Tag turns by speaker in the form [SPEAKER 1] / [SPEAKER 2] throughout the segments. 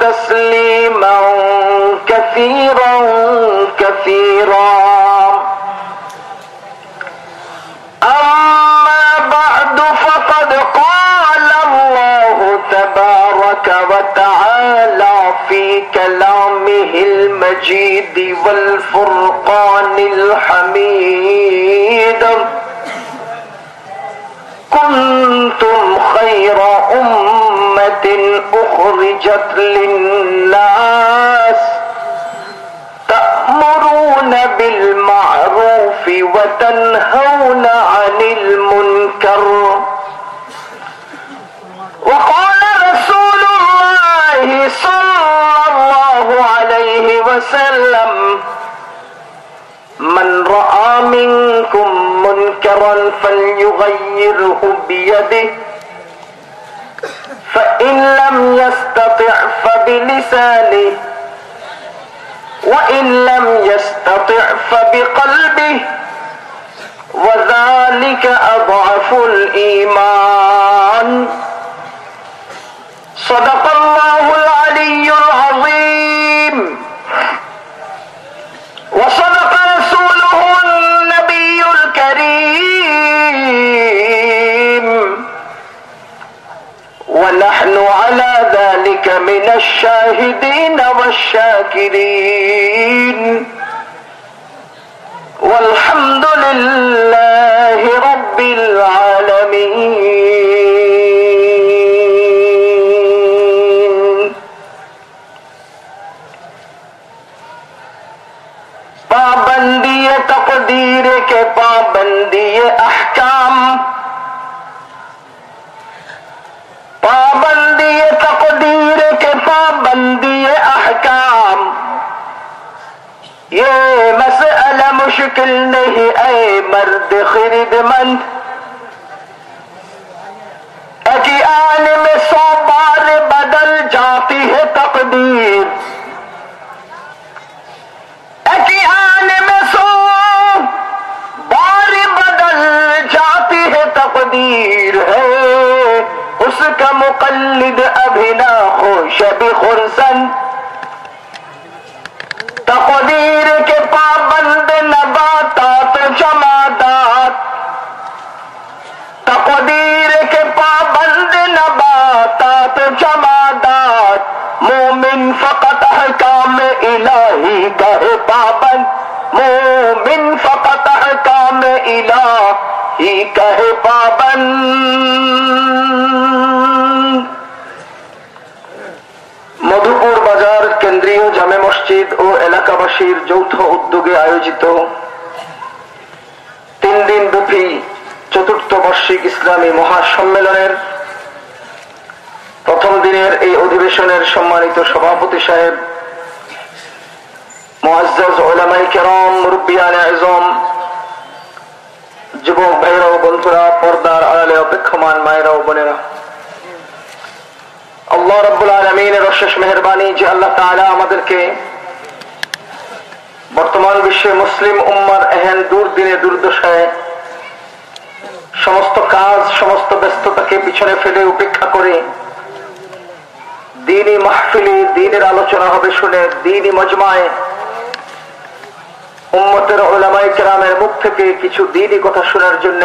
[SPEAKER 1] تسليما كثيرا كثيرا. أما بعد فقد قال الله تبارك وتعالى في كلامه المجيد والفرقان الحميد. كنتم خير أمة أخرجت للناس تأمرون بالمعروف وتنهون عن المنكر. وقال رسول الله صلى الله عليه وسلم من رأى منكم منكرا فليغيره بيده فإن لم يستطع فبلسانه وإن لم يستطع فبقلبه وذلك أضعف الإيمان. صدق الله العلي العظيم على ذلك من الشاهدين والشاكرين. والحمد لله رب العالمين. پابندی تقدیر کے پابندی احکام پابندی تقدیر کے پابندی احکام۔ یہ مسئلہ مشکل نہیں، اے مرد خرید مند۔ اجیان میں سو بار بدل جاتی ہے تقدیر۔ اجیان میں سو بار بدل جاتی ہے تقدیر ہے۔ کا مقلد ابھی نہ ہو شب خرسن تقدیر کے پابند نباتات جمادات تقدیر کے پابند نباتات جمادات مومن فقط حکام الہی کا پابند مومن فقط حکام الہی کہے پابند ও এলাকাবাসীর যৌথ উদ্যোগে আয়োজিত তিন দিন ব্যাপী চতুর্থ বার্ষিক ইসলামী মহাসম্মেলনের প্রথম দিনের এই অধিবেশনের সম্মানিত সভাপতি সাহেব আল্লাহ আমাদেরকে বর্তমান বিশ্বে মুসলিম উম্মার এহেন দুর্দিনে, দুর্দশায় সমস্ত কাজ, সমস্ত ব্যস্ততাকে পিছনে ফেলে উপেক্ষা করে দিনই মাহফিলি, দিনের আলোচনা হবে শুনে, দিনই মজমায় উম্মতের ওলামাই কেরামের মুখ থেকে কিছু দিনই কথা শোনার জন্য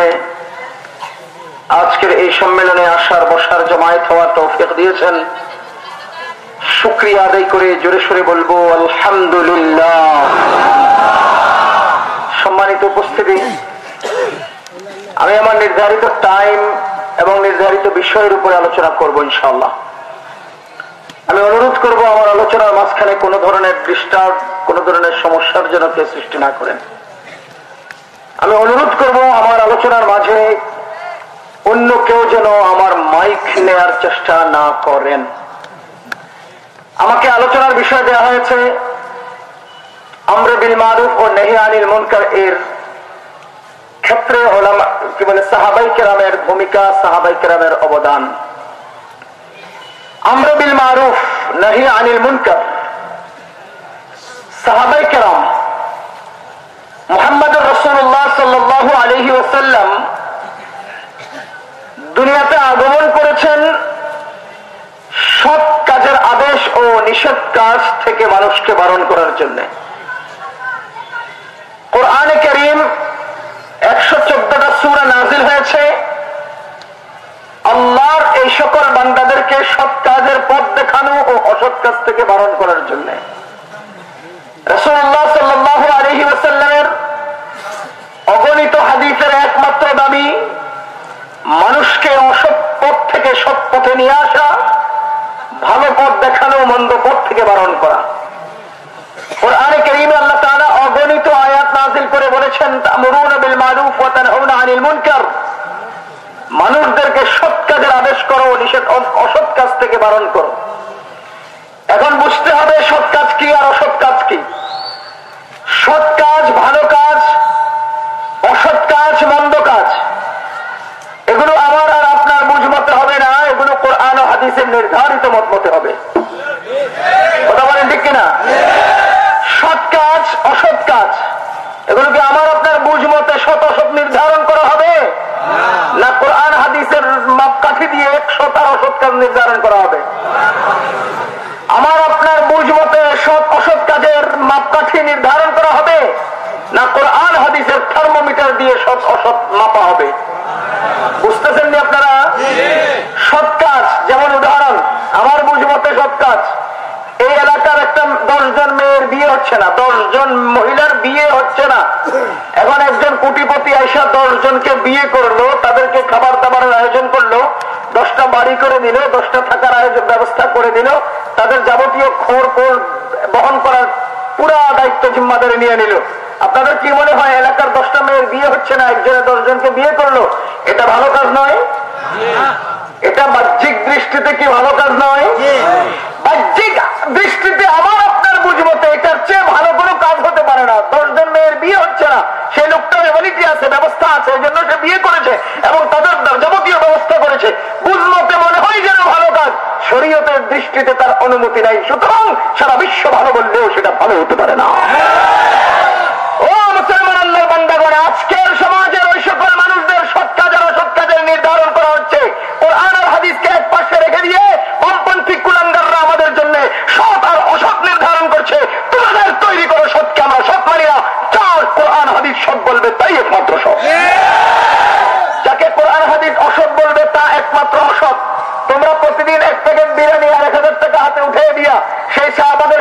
[SPEAKER 1] আজকের এই সম্মেলনে আসার, বসার, জমায়েত হওয়ার তৌফিক দিয়েছেন। শুক্রিয়া আদায় করে জোরে সোরে বলব, আলহামদুলিল্লাহ। সম্মানিত উপস্থিতি, আমি আমার নির্ধারিত টাইম এবং নির্ধারিত বিষয়ের উপরে আলোচনা করব ইনশাল্লাহ আমি অনুরোধ করব, আমার আলোচনার মাঝখানে কোন ধরনের ডিস্টার্ব কোন ধরনের সমস্যার জন্য কেউ সৃষ্টি না করেন। আমি অনুরোধ করব, আমার আলোচনার মাঝে অন্য কেউ যেন আমার মাইক নেয়ার চেষ্টা না করেন। আমাকে আলোচনার বিষয় দেওয়া হয়েছে, আমরে বিল মারুফ ও নেহি আনিল মুনকার এর ক্ষেত্রে কি বলে, সাহাবাই কেরামের ভূমিকা, সাহাবাই কেরামের অবদান। আমরে বিল মারুফ, নাহি আনিল মুনকার, সাহাবাই কেরাম মোহাম্মদ রসুল্লাহ সাল্লাহ আলহি ওসাল্লাম দুনিয়াতে আগমন করেছেন সৎ কাজের আদেশ নিষেধ কাজ থেকে মানুষকে বারণ করার জন্য। কোরআনে করিম একশো চোদ্দটা সুরা নাজিল হয়েছে। আল্লাহর এই সকল বান্দাদেরকে সৎ কাজের পথ দেখানো ও অসৎ কাজ থেকে বারণ করার জন্য। অগণিত হাদিসের একমাত্র দাবি, মানুষকে অসৎ পথ থেকে সৎ পথে নিয়ে আসা। ভালো পথ দেখানো, মন্দ পথ থেকে বারণ করা। মানুষদেরকে সৎ কাজের আদেশ করো, নিষেধ অসৎ কাজ থেকে বারণ করো। এখন বুঝতে হবে সৎ কাজ কি আর অসৎ কাজ কি। সৎ কাজ ভালো কাজ, অসৎ কাজ মন্দ কাজ এগুলো আমার আর আপনার বুঝ মতে হবে না এগুলো কোরআন ও হাদিসের নির্ধারিত মত মতে হবে। কথা বলেন ঠিক কিনা? সৎ কাজ, অসৎ কাজ, এগুলো কি আমার আপনার বুঝ মতে শত অসৎ নির্ধারণ করা হবে? না, কোরআন হাদিসের মাপকাঠি দিয়ে অসৎ কাজ নির্ধারণ করা হবে। আমার আপনার বুঝ মতে সৎ অসৎ কাজের মাপকাঠি নির্ধারণ করা হবে? না, কোরআন হাদিসের থার্মোমিটার দিয়ে সৎ অসৎ মাপা হবে? বুঝতেছেন নি আপনারা সৎ কাজ যেমন উদাহরণ আমার বুঝ মতে সৎ কাজ এই এলাকার একটা দশজন মেয়ের বিয়ে হচ্ছে না, দশজন মহিলার বিয়ে হচ্ছে না। এখন একজন কোটিপতি আইসা দশজনকে বিয়ে করল, তাদেরকে খাবার দাবারের আয়োজন করল, দশটা বাড়ি করে দিল, দশটা থাকার আয়োজন ব্যবস্থা করে দিল, তাদের যাবতীয় খোর কোর বহন করার পুরা দায়িত্ব জিম্মাদারে নিয়ে নিল। আপনাদের কি মনে হয়, এলাকার দশটা মেয়ের বিয়ে হচ্ছে না, একজনে দশজনকে বিয়ে করল? এটা ভালো কাজ নয়। এটা বাহ্যিক দৃষ্টিতে কি ভালো কাজ নয়? বাহ্যিক দৃষ্টিতে আমার আপনার বুঝবতে এটার চেয়ে ভালো কোনো কাজ হতে পারে না। দশজন মেয়ের বিয়ে হচ্ছে না। সেই লোকটার এবিলিটি আছে ব্যবস্থা আছে এই জন্য সে বিয়ে করেছে এবং তাদের যাবতীয় ব্যবস্থা করেছে। বুঝমতে মনে হয় যেন ভালো কাজ। শরীয়তের দৃষ্টিতে তার অনুমতি নাই। সুতরাং সারা বিশ্ব ভালো বললেও সেটা ভালো হতে পারে না। ও মুসলমান আল্লাহ বান্দাগণ আজকের সমাজের ওই সকল মানুষদের সৎ কাজের অসৎ কাজের নির্ধারণ করা হচ্ছে কোরআন আর হাদিসকে এক পাশে রেখে দিয়ে বামপন্থী কুলাঙ্গাররা আমাদের জন্য সৎ আর অসৎ নির্ধারণ করছে তোমাদের তৈরি করো সৎকে আমরা সৎ মানি না চার কোরআন হাদিস সৎ বলবে তাই একমাত্র সৎ যাকে কোরআন হাদিস অসৎ বলবে তা একমাত্র অসৎ তোমরা প্রতিদিন এক প্যাকেট বিরিয়ানি আর এক হাজার টাকা হাতে উঠে দিয়া সেই শাহবাদের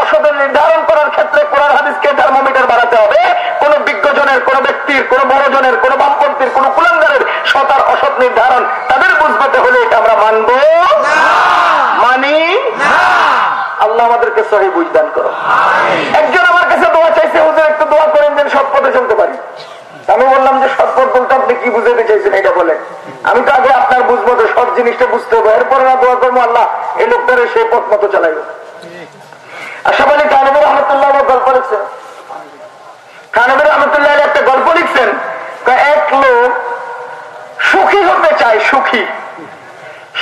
[SPEAKER 1] অসদের নির্ধারণ করার ক্ষেত্রে কোরআন হাদিসকে থার্মোমিটার বাড়াতে হবে। কোন বিজ্ঞজনের কোন ব্যক্তির কোন বড়জনের কোন বামপন্থীর কোন কুলাঙ্গারের সতার অসৎ নির্ধারণ তাদের বুঝবাতে হলে এটা আমরা মানবো। মানি? আল্লাহ আমাদেরকে সহি বুঝদান করো। একজন আমার কাছে দোয়া চাইছে হুজুর একটু দোয়া করেন যেন সৎ পথে চলতে পারি। আমি বললাম যে সৎ পথ বলতে আপনি কি বুঝাতে চাইছেন? এটা বলেন। আমি তো আগে আপনার বুঝব তো সব জিনিসটা বুঝতে হবে। এরপরে না দোয়া করব আল্লাহ লোকটারে সেই পথ মতো চালাইব আশাফ আলী কানবির রহমতুল্লাহ গল্প লিখছেন কানবির রহমতুল্লাহ একটা গল্প লিখছেন এক লোক সুখী হতে চায় সুখী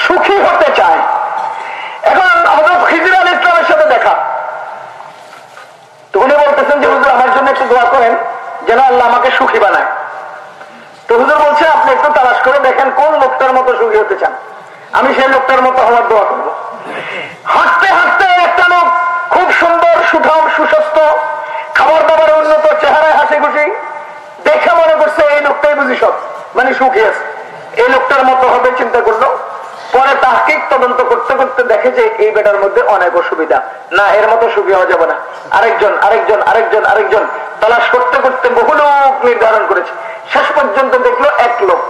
[SPEAKER 1] সুখী হতে চায় এখন হজরত খিজির আল ইসলামের সাথে দেখা তো উনি বলতেছেন যে হুজুর আমার জন্য একটু দোয়া করেন যেন আল্লাহ আমাকে সুখী বানায় তো হুজুর বলছে আপনি একটু তালাশ করে দেখেন কোন লোকটার মতো সুখী হতে চান আমি সেই লোকটার মতো হওয়ার দোয়া করব হাঁটতে হাঁটতে একটা লোক খুব সুন্দর সুঠাম সুস্বাস্থ্য খাবার দাবার উন্নত চেহারায় হাসি খুশি দেখে মনে করছে এই লোকটাই বুঝি সব মানে সুখী আছে এই লোকটার মতো হবে চিন্তা করল পরে তাহকিক তদন্ত করতে করতে দেখে যে এই বেটার মধ্যে অনেক অসুবিধা। না, এর মতো সুখী হওয়া যাবে না। আরেকজন আরেকজন আরেকজন আরেকজন তালাশ করতে করতে বহু লোক নির্ধারণ করেছে। শেষ পর্যন্ত দেখল এক লোক।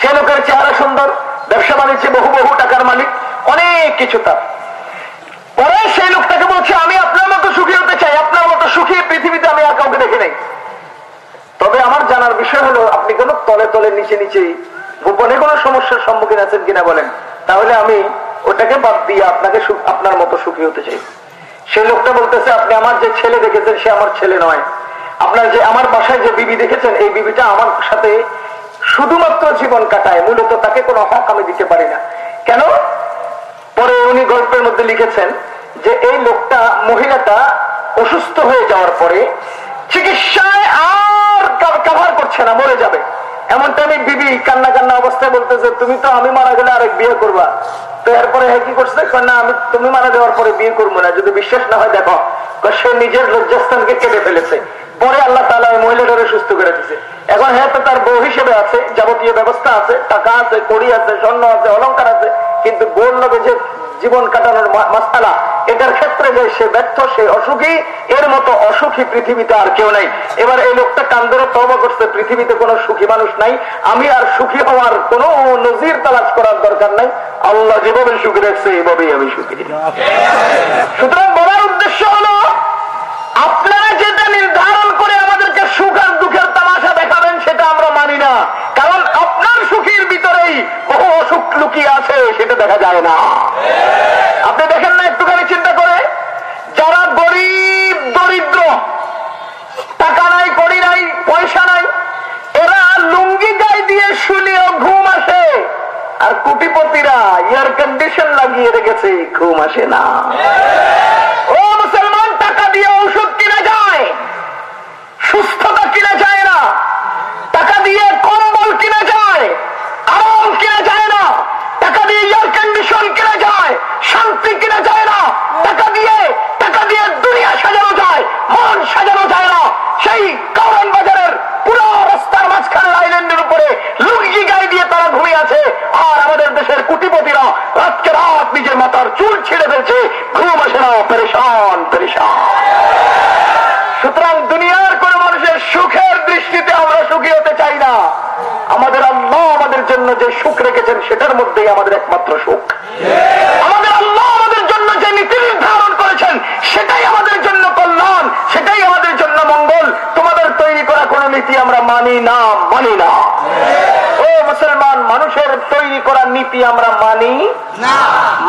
[SPEAKER 1] সে লোকের চেহারা সুন্দর, ব্যবসা বাণিজ্যে বহু বহু টাকার মালিক, অনেক কিছু তার। পরে সেই লোকটাকে বলছে, আমি আপনার মতো সুখী হতে চাই, আপনার মতো সুখী পৃথিবীতে আমি আর কাউকে দেখি নাই। তবে আমার জানার বিষয় হলো, আপনি কোন তলে তলে, নিচে নিচে গোপনে কোন সমস্যার সম্মুখীন আছেন কিনা বলেন। তাহলে আমি ওটাকে বাদ দিয়ে আপনাকে আপনার মতো সুখী হতে চাই। সেই লোকটা বলতেছে, আপনি আমার যে ছেলে দেখেছেন, সে আমার ছেলে নয়। আপনার যে, আমার বাসায় যে বিবি দেখেছেন, এই বিবিটা আমার সাথে শুধুমাত্র জীবন কাটায়। মূলত তাকে কোনো হক আমি দিতে পারি না। কেন? পরে উনি গল্পের মধ্যে লিখেছেন যে, এই লোকটা, মহিলাটা অসুস্থ হয়ে যাওয়ার পরে চিকিৎসায় আর কাভার করছে না, মরে যাবে। এমন টাইমে বিবি কান্না কান্না অবস্থায় বলতেছে, তুমি তো আমি মারা গেলে আরেক বিয়ে করবা। তো এরপরে হ্যাঁ কি করছে? না, আমি তুমি মারা যাওয়ার পরে বিয়ে করব না। যদি বিশ্বাস না হয়, দেখো। সে নিজের লজ্জাস্থানকে কেটে ফেলেছে। পরে আল্লাহ তালা ওই মহিলাটারে সুস্থ করে দিছে। এখন হ্যাঁ তো তার বউ হিসেবে আছে, যাবতীয় ব্যবস্থা আছে, টাকা আছে, কড়ি আছে, স্বর্ণ আছে অলঙ্কার আছে, কিন্তু বোর লোকে যে জীবন কাটানোর মাসালা। এটার ক্ষেত্রে যে সে ব্যর্থ, সে অসুখী, এর মতো অসুখী পৃথিবীতে আর কেউ নাই। এবার এই লোকটা কান্দরে তবা করছে, পৃথিবীতে কোনো সুখী মানুষ নাই। আমি আর সুখী হওয়ার কোন নজির তালাশ করার দরকার নাই। আল্লাহ যেভাবে সুখী রাখছে, এইভাবেই আমি সুখী। সুতরাং বলার উদ্দেশ্য হলো, আপনারা যেটা নির্ধারণ করে আমাদেরকে সুখ আর দুঃখের তামাশা দেখাবেন সেটা আমরা মানি না কারণ আপনার সুখীর ভিতরেই বহু অসুখ লুকিয়ে আছে সেটা দেখা যায় না। আপনি দেখেন না একটুখানি চিন্তা করে। যারা গরিব, দরিদ্র, টাকা নাই করি নাই, পয়সা নাই, এরা লুঙ্গি গায়ে দিয়ে শুনিও ঘুম আসে। আর কুটিপতিরা এয়ার কন্ডিশন লাগিয়ে রেখেছে, ঘুম আসে না। ও মুসলমান, টাকা দিয়ে ঔষধ কিনা যায়, সুস্থতা কিনা যায় না। টাকা দিয়ে কম্বল কিনা যায় দিয়ে এয়ার কন্ডিশন কিনা যায় শান্তি কিনা যায় না টাকা দিয়ে টাকা দিয়ে দুনিয়া সাজানো যায় মন সাজানো যায় না সেই কারণ বাজারের পুরো রাস্তার মাঝখানে আইল্যান্ডের উপরে লুঙ্গি গায়ে দিয়ে তারা ঘুমিয়ে আছে আর আমাদের দেশের কুটিপতিরা রাতকে রাত নিজের মাথার চুল ছিঁড়ে ফেলছে ঘুম আসে না পেরেশান পেরেশান সুতরাং দুনিয়ার কোন মানুষের সুখের দৃষ্টিতে আমরা সুখী হতে চাই না আমাদের আল্লাহ আমাদের জন্য যে সুখ রেখেছেন সেটার মধ্যেই আমাদের একমাত্র সুখ। আমাদের আল্লাহ আমাদের জন্য যে নীতি নির্ধারণ করেছেন, সেটাই আমাদের জন্য কল্যাণ, সেটাই আমাদের জন্য মঙ্গল। তোমাদের তৈরি করা কোন নীতি আমরা মানি না মানি না। মুসলমান, মানুষের তৈরি করা নীতি আমরা মানি
[SPEAKER 2] না,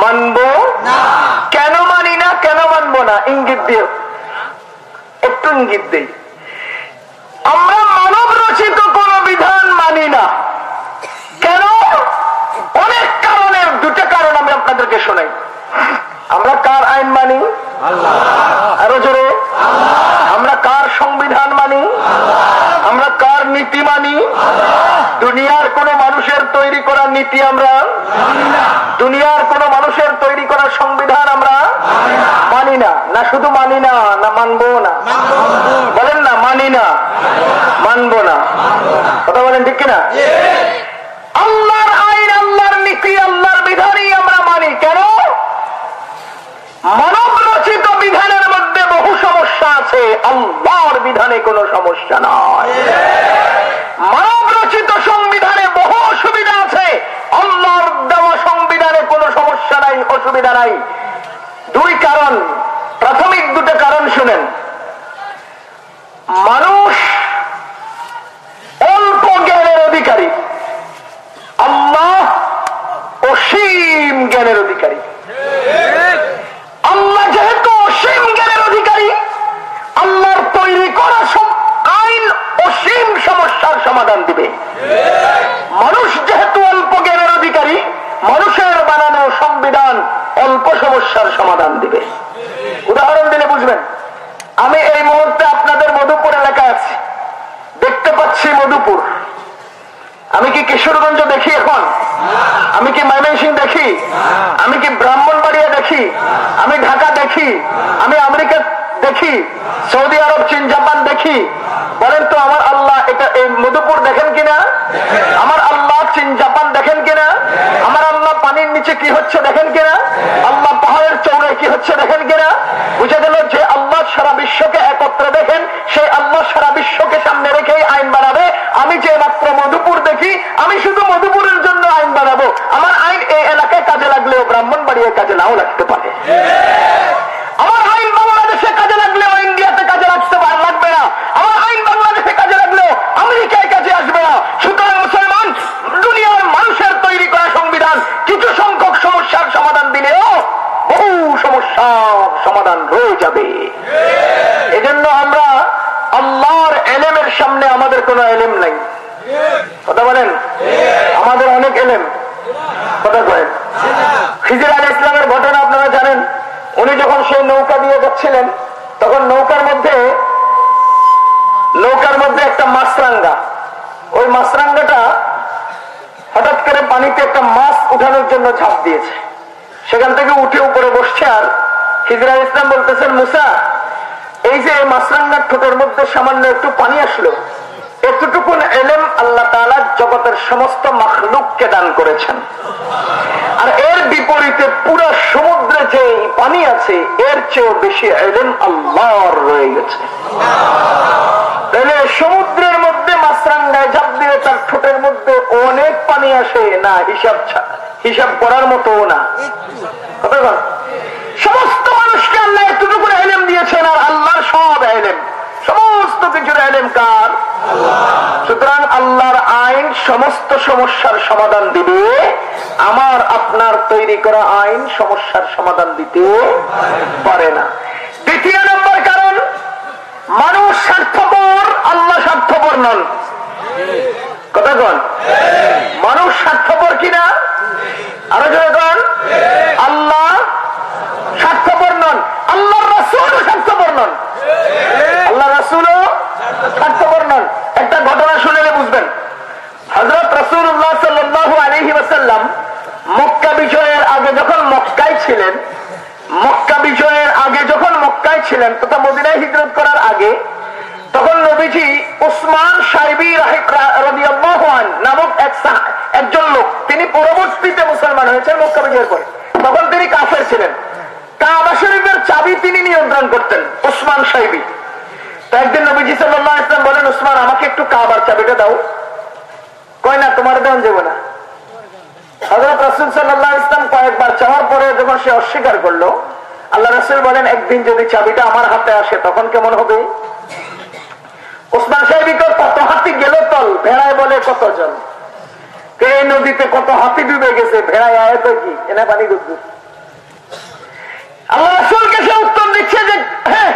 [SPEAKER 1] মানব? কেন মানি না, কেন মানবো না? ইঙ্গিত দিয়ে একটু ইঙ্গিত দেই আমরা মানব রচিত কোন বিধান মানি না কেন অনেক কারণের দুটো কারণ আমি আপনাদেরকে শোনাই আমরা কার আইন মানি আরও জোরে আমরা কার সংবিধান মানি আমরা কার নীতি মানি দুনিয়ার কোন মানুষের তৈরি করা নীতি আমরা? দুনিয়ার কোন মানুষের তৈরি করা সংবিধান আমরা মানি না। না শুধু মানি না না মানবো না। বলেন না, মানি না। মানবো না। কথা বলেন ঠিক কিনা আল্লাহর আইন আল্লাহর নীতি আল্লাহর বিধানই আমরা মানি কেন মানব সমস্যা নয় মানব রচিত সংবিধানে বহু অসুবিধা আছে আল্লাহর দেওয়া সংবিধানে কোনো সমস্যা নাই অসুবিধা নাই দুই কারণ প্রাথমিক দুটো কারণ শুনেন মানুষ অল্প জ্ঞানের অধিকারী আল্লাহ অসীম জ্ঞানের অধিকারী আল্লাহ যেহেতু অসীম জ্ঞানের অধিকারী আল্লাহর তৈরি করা সব আইন অসীম সমস্যার সমাধান দিবে মানুষ যেহেতু অল্প জ্ঞানের অধিকারী মানুষের বানানো সংবিধান অল্প সমস্যার সমাধান দিবে উদাহরণ দিলে বুঝবেন আমি এই মুহূর্তে আপনাদের মধুপুর এলাকায় আছি। দেখতে পাচ্ছি মধুপুর। আমি কি কিশোরগঞ্জ দেখি এখন? আমি কি ময়মনসিং দেখি? আমি কি ব্রাহ্মণবাড়িয়া দেখি? আমি ঢাকা দেখি? আমি আমেরিকা দেখি? সৌদি আরব, চীন, জাপান দেখি? বলেন তো, আমার আল্লাহ এটা এই মধুপুর দেখেন কিনা? আমার আল্লাহ চীন, জাপান দেখেন কিনা? আমার আল্লাহ পানির নিচে কি হচ্ছে দেখেন কিনা? আল্লাহ পাহাড়ের চৌড়ায় কি হচ্ছে দেখেন কিনা? বুঝে গেল যে আল্লাহ সারা বিশ্বকে একত্রে দেখেন, সেই আল্লাহ সারা বিশ্বকে সামনে রেখেই আইন বানাবে। আমি যে মাত্র মধুপুর দেখি, আমি শুধু মধুপুরের জন্য আইন বানাবো। আমার আইন এই এলাকায় কাজে লাগলেও ব্রাহ্মণ বাড়িয়ে কাজে নাও লাগতে পারে আমার আইন বাংলাদেশে কাজে লাগলেও ইন্ডিয়াতে কাজে লাগতে পারে লাগবে না আমার আইন বাংলাদেশে কাজে লাগলেও আমেরিকায় কাজে আসবে না সুতরাং মুসলমান দুনিয়ার মানুষের তৈরি করা সংবিধান কিছু সংখ্যক সমস্যার সমাধান দিলেও বহু সমস্যার সমাধান রয়ে যাবে। এজন্য আমরা আল্লাহর এলেমের সামনে আমাদের কোনো এলেম নাই। কথা বলেন? আমাদের অনেক এলেম। কথা কয়েন খিজির আলী ইসলামের ঘটনা আপনারা জানেন। উনি যখন সেই নৌকা দিয়ে যাচ্ছিলেন, তখন নৌকার মধ্যে নৌকার মধ্যে একটা মাছরাঙ্গা। ওই মাছরাঙ্গাটা হঠাৎ করে পানিতে একটা মাছ উঠানোর জন্য ঝাঁপ দিয়েছে। সেখান থেকে উঠে উপরে বসছে আর খিজরা ইসলাম বলতেছেন মুসা, এই যে মাছরাঙ্গার ঠোঁটের মধ্যে সামান্য একটু পানি আসলো, এতটুকুন এলেম আল্লাহ জগতের সমস্ত মাখলুককে দান করেছেন। আর এর বিপরীতে পুরো সমুদ্রে যে পানি আছে, এর চেয়েও বেশি এলেম আল্লাহর রয়ে গেছে। তাহলে সমুদ্রের আসে না হিসাব হিসাব করার মতো না। সমস্ত মানুষকে আল্লাহ এতটুকু এলেম দিয়েছেন আর আল্লাহর সব এলেম। সমস্ত কিছুর এলেম কার? সুতরাং আল্লাহর আইন সমস্ত সমস্যার সমাধান দিবে। আমার আপনার তৈরি করা আইন সমস্যার সমাধান দিতে পারে না দ্বিতীয় নম্বর কারণ মানুষ স্বার্থপর আল্লাহ স্বার্থপর নন কথা কন মানুষ স্বার্থপর কিনা আরও যখন আল্লাহ স্বার্থপর নন আল্লাহ রসুল স্বার্থপর নন আল্লাহ রসুলও স্বার্থপর নন একটা ঘটনা শুনলে বুঝবেন হজরত রসুল্লাহ সাল্লু আলহি ওসাল্লাম মক্কা বিজয়ের আগে যখন মক্কায় ছিলেন মক্কা বিজয়ের আগে যখন মক্কায় ছিলেন তথা মদিনায় হিজরত করার আগে তখন নবীজি উসমান সাহেবী রবিআন নামক এক সাহা- একজন লোক তিনি পরবর্তীতে মুসলমান হয়েছেন মক্কা বিজয়ের পরে তখন তিনি কাফের ছিলেন কাবা শরীফের চাবি তিনি নিয়ন্ত্রণ করতেন উসমান সাহেবী তো একদিন নবীজি সাল্লাহ ইসলাম বলেন উসমান আমাকে একটু কাবার চাবিটা দাও। কয় না, তোমার দেওয়া যাবে না। হজরত রসুল সাল্লাহ ইসলাম কয়েকবার চাওয়ার পরে যখন সে অস্বীকার করল আল্লাহ বলেন, একদিন যদি চাবিটা আমার হাতে আসে, তখন কেমন হবে? ওসমান সাহেবিকে কত হাতি গেল তল, ভেড়ায় বলে, কতজন? এই নদীতে কত হাতি ডুবে গেছে, ভেড়ায় আয় তো কি? এনে পানি আল্লাহ সে উত্তর দিচ্ছে যে হ্যাঁ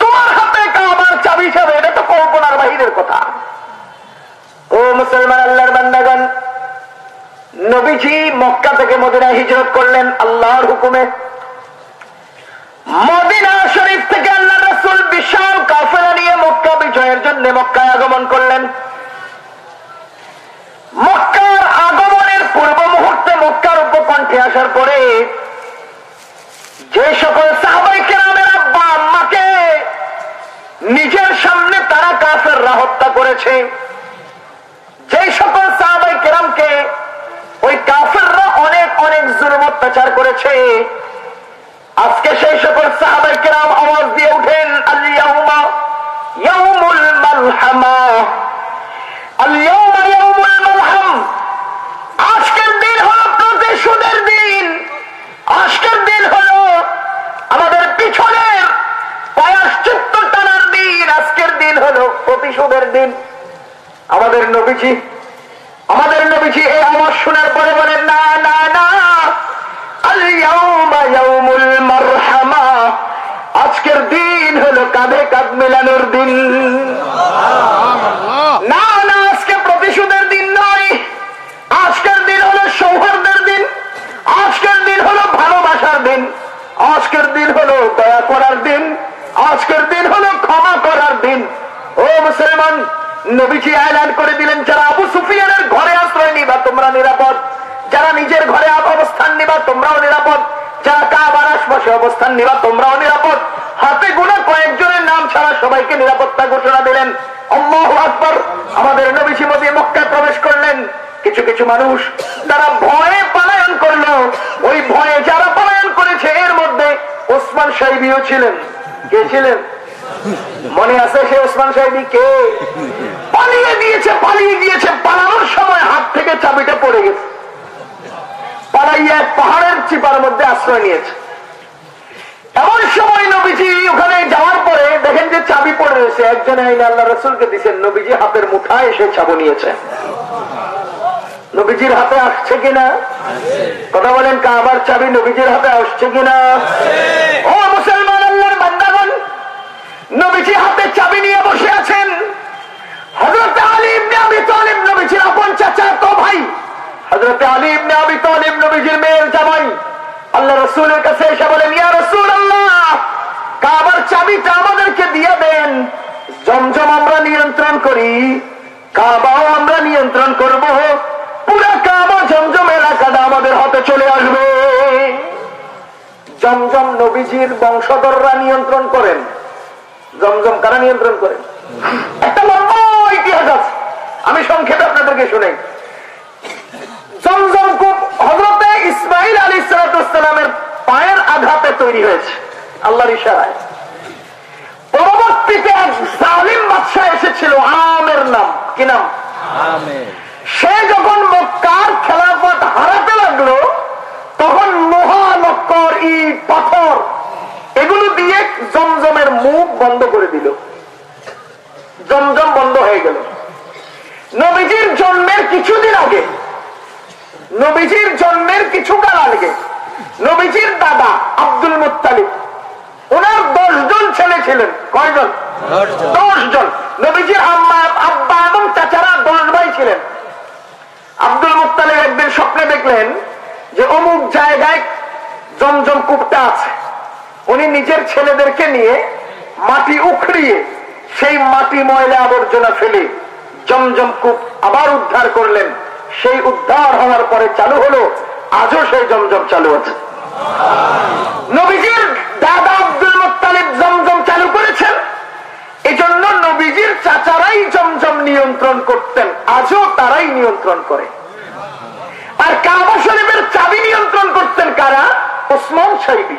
[SPEAKER 1] তোমার হাতে কাবার চাবি হিসাবে, এটা তো কল্পনার বাহিরের কথা। ও মুসলমান আল্লাহর বান্দাগণ, নবীজি মক্কা থেকে মদিনায় হিজরত করলেন আল্লাহর হুকুমে। মদিনা শরীফ থেকে আল্লাহ রসুল বিশাল কাফেলা নিয়ে মক্কা বিজয়ের জন্য মক্কায় আগমন করলেন। মক্কার আগমনের পূর্ব মুহূর্তে মক্কার উপকণ্ঠে আসার পরে যে সকল সাহাবাই কেরামের আব্বা, আম্মাকে নিজের সামনে তারা কাফেররা হত্যা করেছে। সেই সকল সাহাবাই কেরামকে ওই কাফেররা অনেক অনেক জুলুম অত্যাচার করেছে। আজকে সেই সকল সাহাবাই কেরাম আওয়াজ দিয়ে উঠেন ইয়াউমুল মালহামা। ইয়াউমুল মালহাম। আজকের দিন হলো প্রতিশোধের দিন। আজকের দিন হলো আমাদের পিছনের পায়াশ্চিত্য টানার দিন। আজকের দিন হলো প্রতিশোধের দিন। আমাদের নবীজি আমাদের নবীজি এই আমার শোনার পরে বলেন না না না। আজকের দিন হলো কাঁধে কাঁধ মেলানোর দিন। না না আজকে প্রতিশোধের দিন নয়। আজকের দিন হলো সৌহার্দের দিন। আজকের দিন হলো ভালোবাসার দিন। আজকের দিন হলো দয়া করার দিন। আজকের দিন হলো ক্ষমা করার দিন। ও মুসলমান নবীজি এলান করে দিলেন, যারা আবু সুফিয়ানের ঘরে আশ্রয় নিবা, তোমরা নিরাপদ। যারা নিজের ঘরে অবস্থান নিবা, তোমরাও নিরাপদ। যারা কাবার আশপাশে অবস্থান নিবা, তোমরাও নিরাপদ। হাতে গুণা কয়েকজনের নাম ছাড়া সবাইকে নিরাপত্তা ঘোষণা দিলেন। আমাদের নবীজি মধ্যে মক্কায় প্রবেশ করলেন। কিছু কিছু মানুষ তারা ভয়ে পালায়ন করল। ওই ভয়ে যারা পালায়ন করেছে, এর মধ্যে ওসমান সাহেবিও ছিলেন। কে ছিলেন? মনে আছে সে ওসমান সাহেবি কে? পালিয়ে দিয়েছে পালিয়ে গিয়েছে, পালানোর সময় হাত থেকে চাবিটা পড়ে গেছে। পালাইয়া এক পাহাড়ের চিপার মধ্যে আশ্রয় নিয়েছে। এমন সময় নবীজি ওখানে যাওয়ার পরে দেখেন যে চাবি পড়ে রয়েছে। একজন আইন আল্লাহ রসুলকে দিচ্ছেন নবীজি হাতের মুঠায় এসে চাবু নিয়েছে। নবীজির হাতে আসছে কিনা? কথা বলেন, কাবার চাবি নবীজির হাতে আসছে কিনা? ও নবীজি হাতে চাবি নিয়ে বসে আছেন। হজরত আলী ইবনে আবি তালিব নবীজির আপন চাচা তো ভাই। হজরত আলী ইবনে আবি তালিব নবীজির মেয়ের জামাই। আল্লাহ রসুলের কাছে এসে বলেন, ইয়া রসুল আল্লাহ কাবার চাবিটা আমাদেরকে দিয়ে দেন। জমজম আমরা নিয়ন্ত্রণ করি, কাবাও আমরা নিয়ন্ত্রণ করব। পুরা কাবা জমজম এলাকাটা আমাদের হাতে চলে আসবে। জমজম নবীজির বংশধররা নিয়ন্ত্রণ করেন। জমজম কারা নিয়ন্ত্রণ করেন একটা লম্বা ইতিহাস আছে। আমি সংক্ষেপে আপনাদেরকে শুনে জমজম কূপ হজরতে ইসমাইল আলী সালামের পায়ের আঘাতে তৈরি হয়েছে। আল্লাহর ইশারায়। পরবর্তীতে এক জালিম বাদশাহ এসেছিল আমের নাম। কি নাম? সে যখন মক্কার খেলাফত হারাতে লাগল তখন মহালক্কর ই পাথর এগুলো দিয়ে জমজমের মুখ বন্ধ করে দিল। জমজম বন্ধ হয়ে গেল। নবীজির জন্মের কিছুদিন আগে নবীজির জন্মের কিছুকাল আগে নবীজির দাদা আব্দুল মুতালিব ওনার দশ জন ছেলে ছিলেন। কয়জন? দশ জন নবীজির আম্মা আব্বা এবং চাচারা দশ ভাই ছিলেন। আব্দুল মুতালিব একদিন স্বপ্নে দেখলেন যে অমুক জায়গায় জমজম কূপটা আছে। উনি নিজের ছেলেদেরকে নিয়ে মাটি উখড়িয়ে সেই মাটি ময়লা আবর্জনা ফেলে জমজম কূপ আবার উদ্ধার করলেন। সেই উদ্ধার হওয়ার পরে চালু হলো, আজও সেই জমজম চালু আছে। নবীজির দাদা আব্দুল মুতালিব জমজম চালু করেছেন। এই জন্য নবীজির চাচারাই জমজম নিয়ন্ত্রণ করতেন, আজও তারাই নিয়ন্ত্রণ করে। আর কাবা শরীফের চাবি নিয়ন্ত্রণ করতেন কারা? ওসমান সাইবি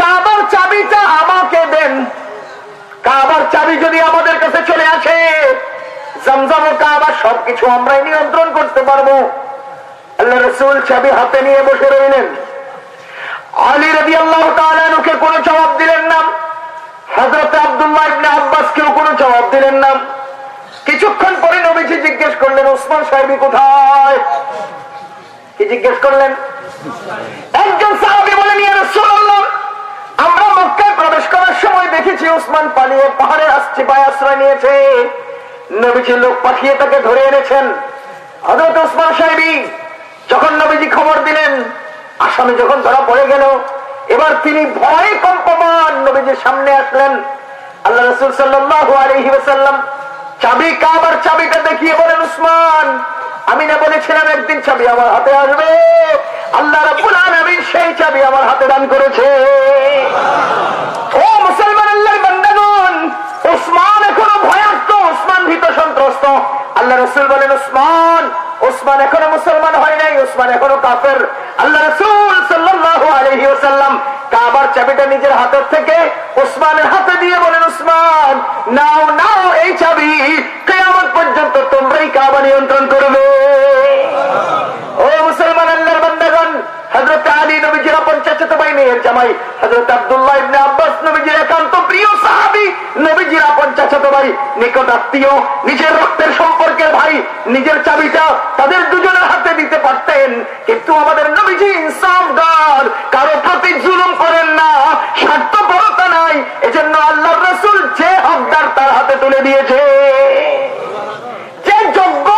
[SPEAKER 1] কাবার চাবিটা আমাকে দেন। কাবার চাবি যদি আমাদের কাছে চলে আসে, জমজম ও কাবা সবকিছু আমরাই নিয়ন্ত্রণ করতে পারব। আল্লাহ রসুল চাবি হাতে নিয়ে বসে রইলেন। আলী রবি আল্লাহ তালুকে কোনো জবাব দিলেন না। হজরত কোনো জবাব দিলেন না। কিছুক্ষণ পরে নবীজি জিজ্ঞেস করলেন, ওসমান সাহেবী কোথায়? কি জিজ্ঞেস করলেন? একজন সাহাবি বলেন আমরা মক্কায় প্রবেশ করার সময় দেখেছি উসমান পালিয়ে পাহাড়ে আসছে, পায়ে আশ্রয় নিয়েছে। নবীজি লোক পাঠিয়ে তাকে ধরে এনেছেন। হজরত ওসমান সাহেবী, যখন নবীজি খবর দিলেন, আসামি যখন ধরা পড়ে গেল, এবার তিনি ভয়ে কম্পমান নবীজির সামনে আসলেন। আল্লাহ রসুল ওসাল্লাম চাবি কাবার চাবিটা দেখিয়ে বলেন, উসমান, আমি না বলেছিলাম একদিন চাবি আমার হাতে আসবে। আল্লাহ রাব্বুল আলামিন সেই চাবি আমার হাতে দান করেছে। ও মুসলমান আল্লাহর বান্দাগণ, ওসমান এখনও ভয়াক্ত ওসমান ভীত, সন্ত্রস্ত। আল্লাহ রসুল বলেন, ওসমান ওসমান এখনও মুসলমান হয় নাই, ওসমান এখনও কাফের। আল্লাহ রসুল সাল্লাহ আলহি ওসাল্লাম কাবার চাবিটা নিজের হাতের থেকে ওসমানের হাতে দিয়ে বলেন, ওসমান, নাও নাও এই চাবি, কেয়ামত পর্যন্ত তোমরাই কাবা নিয়ন্ত্রণ করবে ও মুসলমান আল্লাহর বান্দাগণ হজরত আলী নবীজির আপন মেয়ের জামাই হজরত আব্দুল্লাহ ইবনে আব্বাস নবীজির একান্ত প্রিয় সাহাবী, নবীজির আপন চাচাতো ভাই নিকট আত্মীয়, নিজের রক্তের সম্পর্কের ভাই, নিজের চাবিটা তাদের দুজনের হাতে দিতে পারতেন। কিন্তু আমাদের নবীজি ইনসাফগার কারও প্রতি জুলুম করেন না, স্বার্থপরতা নাই। এজন্য আল্লাহ রসুল যে হকদার তার হাতে তুলে দিয়েছে। যে যোগ্য,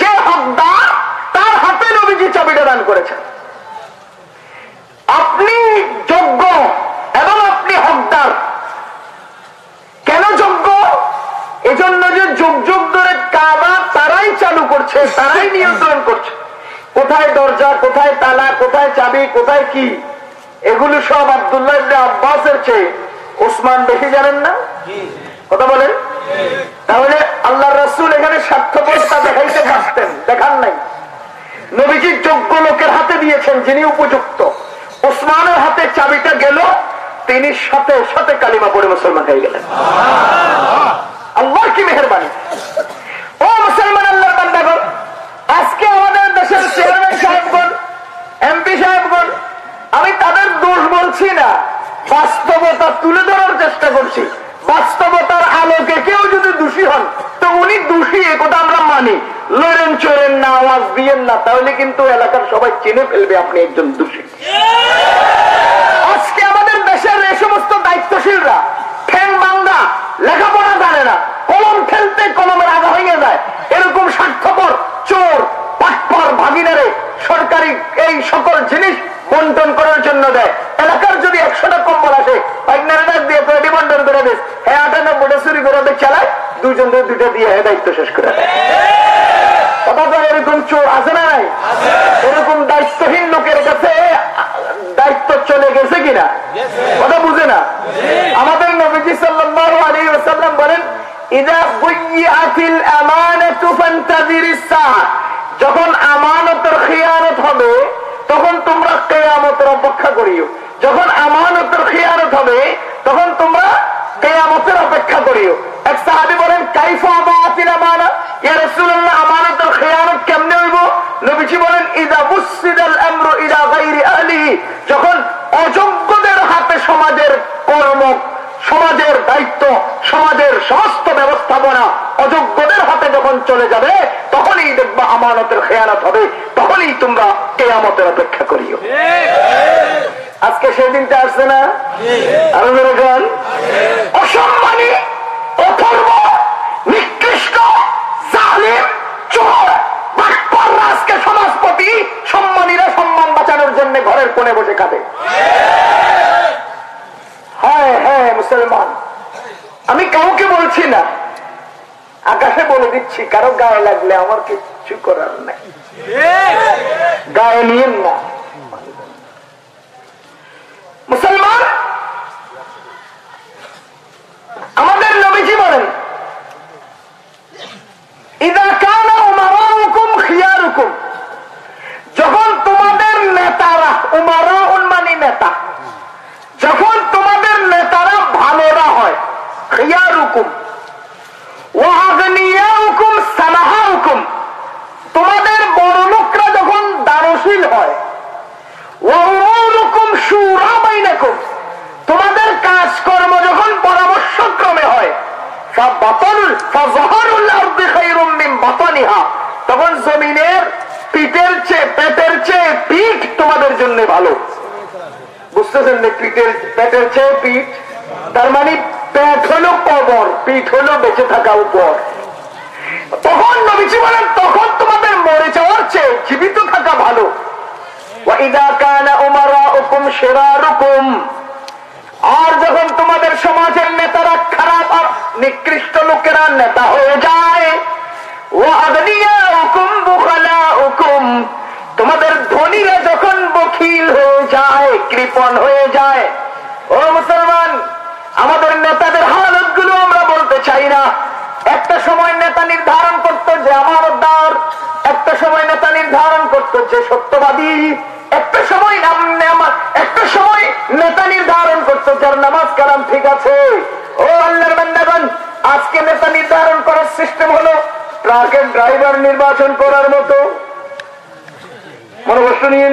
[SPEAKER 1] যে হকদার তার হাতে নবীজি চাবিটা দান করেছেন। আপনি যোগ্য এবং আপনি হকদার। কেন যোগ্য? এজন্য যে যুগ যুগ ধরে কাবা তারাই চালু করছে, তারাই নিয়ন্ত্রণ করছে। কোথায় দরজা, কোথায় তালা, কোথায় চাবি, কোথায় কি? এগুলো সব আবদুল্লাহ আব্বাসের চেয়ে। ওসমান বেশি জানেন না? কথা বলেন? তাহলে আল্লাহ রসুল এখানে স্বার্থপরতা দেখাইতে পারতেন দেখান নাই। নবীজির যোগ্য লোকের হাতে দিয়েছেন, যিনি উপযুক্ত। ওসমানের হাতে চাবিটা গেল, তিনি সাথে সাথে কালিমা পড়ে মুসলমান হয়ে গেলেন। আল্লাহর কি মেহরবানি? ও মুসলমান আল্লাহর বান্দাগণ, আজকে আমাদের দেশের চেয়ারম্যান সাহেবগণ, এমপি সাহেবগণ, আমি তাদের দোষ বলছি না, বাস্তবতা তুলে ধরার চেষ্টা করছি। বাস্তবতার আলোকে কেউ যদি দোষী হন, তো উনি দোষী এ আমরা মানি, লড়েন, চড়েন, না আওয়াজ দিয়েন না, তাহলে কিন্তু এলাকার সবাই চিনে ফেলবে আপনি একজন দোষী। আজকে আমাদের দেশের এই সমস্ত দায়িত্বশীলরা, ঠ্যাং বাংলা লেখাপড়া জানে না, কলম ফেলতে কলমের আগা হয়ে যায়। এরকম স্বার্থপর, চোর পাটপর ভাগিনারে সরকারি এই সকল জিনিস বন্টন করার জন্য দেয়। এলাকার যদি একশোটা কম্বল আসে বন্টন করে দিস। হ্যাঁ আটানব্বইটা চুরি করে দেয় চালায়, দুইজন দিয়ে দুইটা দিয়ে হ্যাঁ দায়িত্ব শেষ করে এরকম চোর আছে না নাই? এরকম দায়িত্বহীন লোকের কাছে দায়িত্ব চলে গেছে কিনা? কথা বুঝে না? আমাদের নবীজি সাল্লাল্লাহু আলাইহি ওয়াসাল্লাম বলেন, ইদা বুইয়াতিল আমানাতু ফান্তাজিরিস সাআ যখন আমানতের খিয়ানত হবে তখন তোমরা কিয়ামতের অপেক্ষা করিও। যখন আমানতের খিয়ানত হবে, তখন তোমরা কিয়ামতের অপেক্ষা করিও। এক সাহাবী বলেন ইয়া রাসূলুল্লাহ, আমানতের খিয়ানত কেমনে হইব? নবীজি বলেন বুসিদাল আমরু ইলা গায়রি আহলিহি। যখন অযোগ্যদের হাতে সমাজের কর্ম, সমাজের দায়িত্ব, সমাজের সমস্ত ব্যবস্থাপনা অযোগ্যদের হাতে যখন চলে যাবে, তখনই দেখবা আমানতের খেয়ানত হবে। তখনই তোমরা কেয়ামতের অপেক্ষা করিও। আজকে সেই দিনটা আসছে না? আরও অসম্মানী অথর্ব নিকৃষ্ট জালিম চোর আজকে সমাজপতি সম্মানীরা সম্মান বাঁচানোর জন্য ঘরের কোণে বসে হ্যাঁ হ্যাঁ মুসলমান। আমি কাউকে বলছি না। আকাশে বলে দিচ্ছি কারও গায়ে লাগলে আমার কিচ্ছু করার নাই। গায়ে না মুসলমান, আমাদের নবীজি বলেন, ইদা কানা খিয়ারুকুম। যখন তোমাদের নেতারা, উমারা উন্মানি নেতা, যখন তোমাদের নেতারা ভালোরা হয়, খিয়ারুকুম। ওয়াগনিয়াউকুম সালাহাউকুম তোমাদের বড় লোকরা যখন দানশীল হয় ওয়াউমুরুকুম শুরা বাইনাকুম তোমাদের কাজকর্ম যখন পরামর্শক্রমে হয় তখন জমিনের পিঠের চেয়ে, পেটের চেয়ে পিঠ তোমাদের জন্য ভালো। বুঝতেছেন পিঠের, পেটের চেয়ে পিঠ? তার মানে পেট হলো কবর, পিঠ হলো বেঁচে থাকা উপর। তখন নবীজি বলেন, তখন তোমাদের মরে যাওয়ার চেয়ে জীবিত থাকা ভালো। আর যখন তোমাদের সমাজের নেতারা খারাপ আর নিকৃষ্ট লোকেরা নেতা হয়ে যায় তোমাদের ধনীরা যখন বকিল হয়ে যায়, কৃপণ হয়ে যায়, ও মুসলমান, আমাদের নেতাদের হালতগুলো আমরা বলতে চাই না। একটা সময় নেতা নির্ধারণ করতো যে আমার দ্বার একটা সময় নির্ধারণ করতো যে সত্যবাদী। একটা সময় নাম একটা সময় নেতা নির্ধারণ করতো, যার নামাজ কালাম ঠিক আছে। ও আল্লাহর বান্দাগণ, আজকে নেতা নির্ধারণ করার সিস্টেম হলো ট্রাকের ড্রাইভার নির্বাচন করার মতো। মনোবস্ত নিয়ে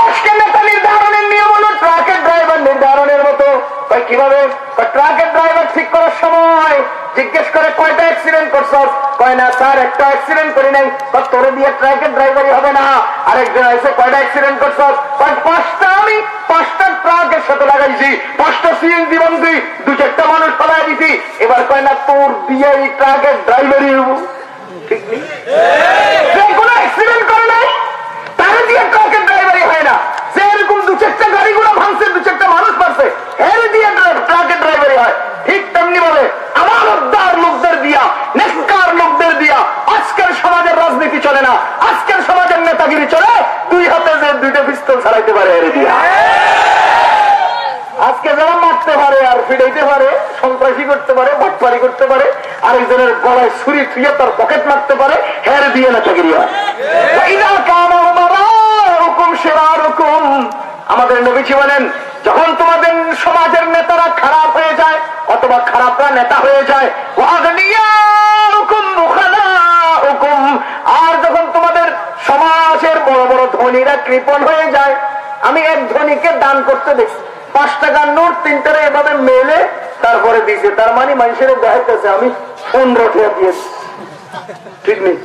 [SPEAKER 1] আজকে নেতা নির্ধারণের নিয়ম হলো ট্রাকের ড্রাইভার নির্ধারণের মতো। কীভাবে? ট্রাকের ড্রাইভার ঠিক করার সময় জিজ্ঞেস করে কয়টা অ্যাক্সিডেন্ট করছ? কয় না স্যার একটা অ্যাক্সিডেন্ট করি নাই। তোরে দিয়ে ট্রাকের ড্রাইভারই হবে না। আরেকজন এসে কয়টা অ্যাক্সিডেন্ট করছ? পাঁচটা আমি পাঁচটা ট্রাকের সাথে লাগাইছি। পাঁচটা সিএনজি বন্ধি দু চারটা মানুষ ফলাই দিছি। এবার কয় না তোর দিয়ে এই ট্রাকের ড্রাইভারই হব। ঠিক নেই কোনো অ্যাক্সিডেন্ট করে নাই তারা দিয়ে ট্রাকের ড্রাইভারই হয় না যে এরকম দু চারটা গাড়িগুলো ভাঙছে দু চারটা মানুষ পারছে এর দিয়ে ট্রাকের ড্রাইভারই হয়। ঠিক তেমনি বলে আমার উদ্ধার লোকদের দিয়া নেককার লোকদের দিয়া আজকের সমাজের রাজনীতি চলে না। আজকের সমাজের নেতাগিরি চলে দুই হাতে যে দুইটা পিস্তল ছাড়াইতে পারে এর দিয়া। আজকে যারা মারতে পারে আর ফিরাইতে পারে সন্ত্রাসী করতে পারে ভটপারি করতে পারে আরেকজনের গলায় ছুরি তার পকেট মারতে পারে হের দিয়ে নেতাগিরি হয়। হুকুম সেরা। আমাদের নবীজি বলেন যখন তোমাদের সমাজের নেতারা খারাপ হয়ে যায় অথবা খারাপরা নেতা হয়ে যায় আর যখন তোমাদের সমাজের বড় বড় ধনীরা কৃপণ হয়ে যায় আমি এক ধনীকে দান করতে দেখছি। পাঁচ টাকার নোট তিনটারে এভাবে মেলে তারপরে দিছে তার মানে মানুষের দেখাইতেছে আমি পনেরো টাকা দিয়েছি। ঠিক নেই?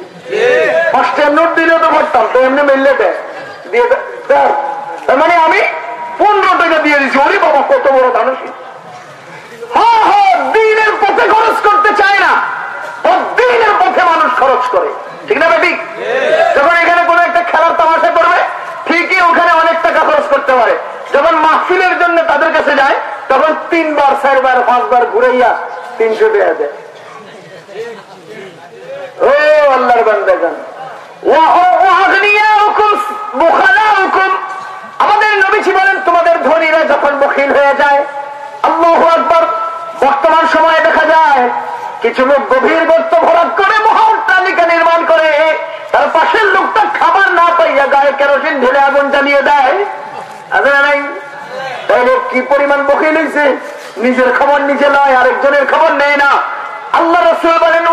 [SPEAKER 1] পাঁচ টাকার নোট দিলে তো ভরতাম তো এমনি মেললে দেয় দিয়ে। তার মানে আমি পনেরো টাকা দিয়ে দিচ্ছি ওরে বাবা, কত বড় দানসী দিনের পথে খরচ করতে চায় না। দিনের পথে মানুষ খরচ করে। ঠিক না বেটি? যখন এখানে কোন একটা খেলার তামাশা করবে, ঠিকই ওখানে অনেক টাকা খরচ করতে পারে। যখন মাহফিলের জন্য তাদের কাছে যায়, তখন তিনবার, চারবার, পাঁচবার ঘুরাইয়া তিনশো টাকা দেয়। ও আল্লাহর বান্দাগান আমাদের নবীজি বলেন, তোমাদের ধনীরা যখন বখিল হয়ে যায়, আল্লাহ বর্তমান সময়ে দেখা যায়, কিছু লোক গভীর গর্ত ভরাট করে মহান তালিকা নির্মাণ করে, তার পাশের লোকটা খাবার না পাইয়া গায়ে কেরোসিন ঢেলে আগুন জ্বালিয়ে দেয়। কি পরিমাণ বকিল হয়েছে নিজের খবর নিজে নয় আরেকজনের খবর নেয় না। আল্লাহ রসুল বলেন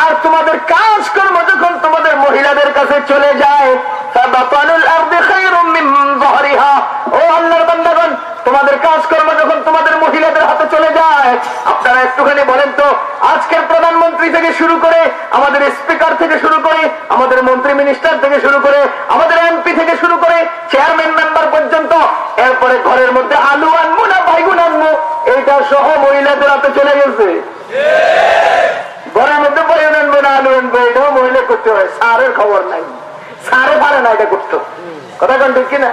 [SPEAKER 1] আর তোমাদের কাজ কর্ম যখন তোমাদের মহিলাদের কাছে চলে যায় তোমাদের কাজকর্ম যখন তোমাদের মহিলাদের হাতে চলে যায়, আপনারা একটুখানি বলেন তো, আজকের প্রধানমন্ত্রী থেকে শুরু করে, আমাদের স্পিকার থেকে শুরু করে, আমাদের মন্ত্রী মিনিস্টার থেকে শুরু করে, আমাদের এমপি থেকে শুরু করে, চেয়ারম্যান মেম্বার পর্যন্ত, এরপরে ঘরের মধ্যে আলু আনব না বাইগুন আনব এইটা সহ মহিলাদের হাতে চলে গেছে। ঘরের মধ্যে বাইগুন আনব না আলু আনব এটাও মহিলা করতে হয়। সারের খবর নাই। সারে পারে না এটা করতো কথা কন ঠিক কিনা?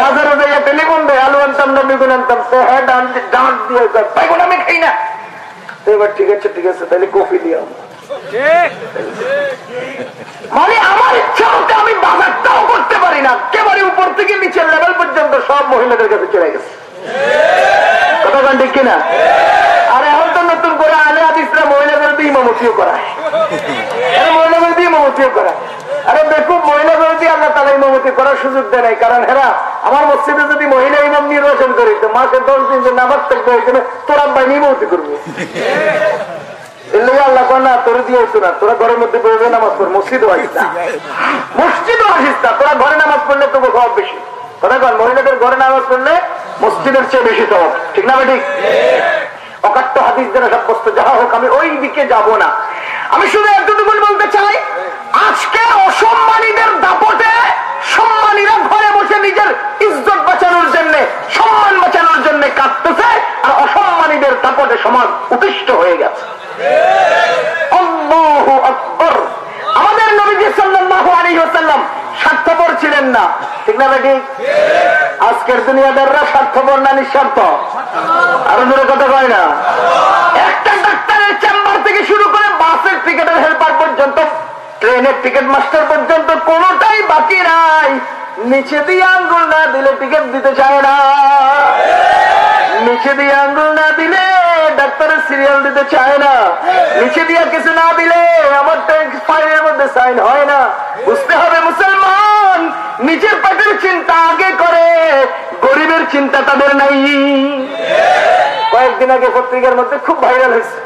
[SPEAKER 1] বাজারে যাইয়া টেলিফোন দেয় আলু আনতাম না বেগুন আনতাম হ্যাঁ ডাঁট দিয়ে বেগুন আমি খাই না। এবার ঠিক আছে ঠিক আছে তাহলে কফি দিয়ে মানে আমার ইচ্ছা মতো আমি বাজারটাও করতে পারি না। একেবারে উপর থেকে নিচের লেভেল পর্যন্ত সব মহিলাদের কাছে চলে গেছে। কথা কন ঠিক কিনা আর এখন তো নতুন করে আলে আদিসরা মহিলাদের দিয়ে ইমামতিও করায়। মহিলাদের দিয়ে ইমামতিও করায়। আরে দেখুন মহিলা যদি আল্লাহ তালা ইমামতি করার সুযোগ দেয় নাই। কারণ হেরা, আমার মসজিদে যদি মহিলা ইমাম নির্বাচন করি, তো মাসে দশ দিন যে নামাজ থাকবে এখানে তোরা বাইনি ইমামতি করব। দিয়ে মসজিদের চেয়ে বেশি সব ঠিক না ঠিক? অকাট্য হাদিস যেন সাব্যস্ত যা হোক আমি ওই দিকে যাব না। আমি শুধু এতটুকু বলতে চাই, আজকে অসম্মানীদের দাপটে সম্মানীরা ঘরে বসে নিজের ইজ্জত বাঁচানোর জন্য, সম্মান বাঁচানোর জন্য কাঁদতেছে, আর অসম্মানীদের দাপটে সমাজ উপিষ্ট হয়ে গেছে। আকবর। আমাদের স্বার্থপর ছিলেন না। ঠিক না আজকের দুনিয়াদাররা স্বার্থপর না নিঃস্বার্থ? কথা না। একটা ডাক্তারের চেম্বার থেকে শুরু করে বাসের টিকেটের হেল্পার পর্যন্ত, ট্রেনের টিকিট মাস্টার পর্যন্ত কোনটাই বাদ নিচে দিয়ে আঙ্গুল না দিলে টিকিট দিতে চায় না। নিচে দিয়ে আঙ্গুল না দিলে ডাক্তারের সিরিয়াল দিতে চায় না। নিচে দিয়ে কিছু না দিলে আমার ফাইলের মধ্যে সাইন হয় না। বুঝতে হবে মুসলমান, নিজের পেটের চিন্তা আগে করে, গরিবের চিন্তা তাদের নাই। কয়েকদিন আগে পত্রিকার মধ্যে খুব ভাইরাল হয়েছে।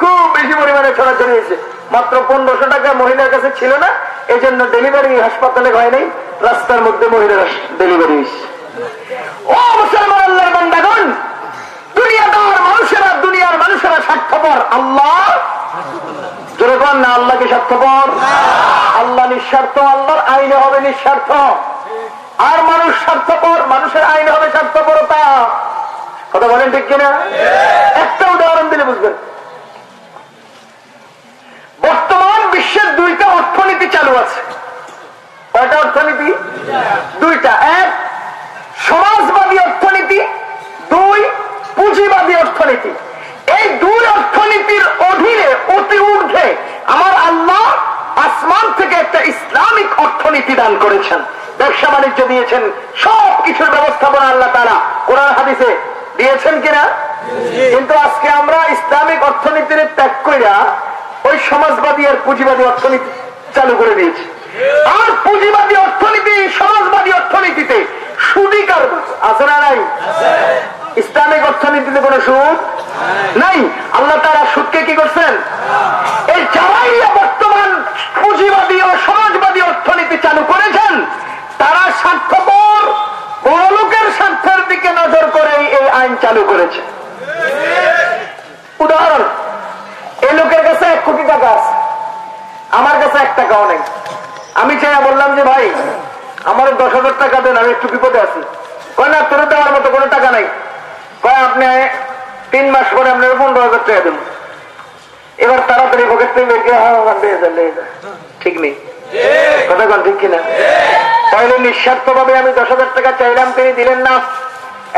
[SPEAKER 1] খুব বেশি পরিমাণে ছড়াছড়ি হয়েছে। মাত্র পনেরোশো টাকা মহিলার কাছে ছিল না এই জন্য ডেলিভারি হাসপাতালে হয় নাই, রাস্তার মধ্যে মহিলার ডেলিভারি ও মুসলমান আল্লাহর বান্দাগণ দুনিয়াদার মানুষেরা, দুনিয়ার মানুষেরা স্বার্থপর। আল্লাহ? না আল্লাহকে স্বার্থপর? আল্লাহ নিঃস্বার্থ, আল্লাহর আইনে হবে নিঃস্বার্থ। আর মানুষ স্বার্থপর, মানুষের হবে স্বার্থপরতা। কথা বলেন ঠিক কিনা? একটা উদাহরণ দিলে বুঝবেন। বর্তমান বিশ্বের দুইটা অর্থনীতি চালু আছে। কয়টা অর্থনীতি? দুইটা। এক, সমাজবাদী দুই পুঁজিবাদী অর্থনীতি। এই দুই অর্থনীতির অধীনে অতি ঊর্ধ্বে আমার আল্লাহ আসমান থেকে একটা ইসলামিক অর্থনীতি দান করেছেন। ব্যবসা বাণিজ্য দিয়েছেন সব কিছুর ব্যবস্থাপনা আল্লাহ তারা কোরআন হাদিসে দিয়েছেন কিনা? কিন্তু আজকে আমরা ইসলামিক অর্থনীতির ত্যাগ করিয়া ওই সমাজবাদী আর পুঁজিবাদী অর্থনীতি চালু করে দিয়েছি। আর পুঁজিবাদী অর্থনীতি সমাজবাদী অর্থনীতিতে সুদি কারবার আছে না নাই? ইসলামিক অর্থনীতিতে কোন সুদ নাই? আল্লাহ তারা সুদকে কি করছেন? এই যারাই বর্তমান পুঁজিবাদী ও সমাজবাদী অর্থনীতি চালু করেছেন। তারা স্বার্থপর বড়লোকের স্বার্থের দিকে নজর করে এই আইন চালু করেছে। উদাহরণ, এই লোকের কাছে এক কোটি টাকা আছে, আমার কাছে এক টাকাও নেই। আমি চাই বললাম যে, ভাই, আমার দশ হাজার টাকা দেন, আমি একটু বিপদে আছি। কয়, না, তোর দেওয়ার মতো কোনো টাকা নাই। আপনি তিন মাস পরে পনেরো হাজার টাকা দেন। এবার তাড়াতাড়ি ঠিক নেই। কথা ঠিক কিনা? তাহলে নিঃস্বার্থ ভাবে আমি দশ হাজার টাকা চাইলাম, তিনি দিলেন না।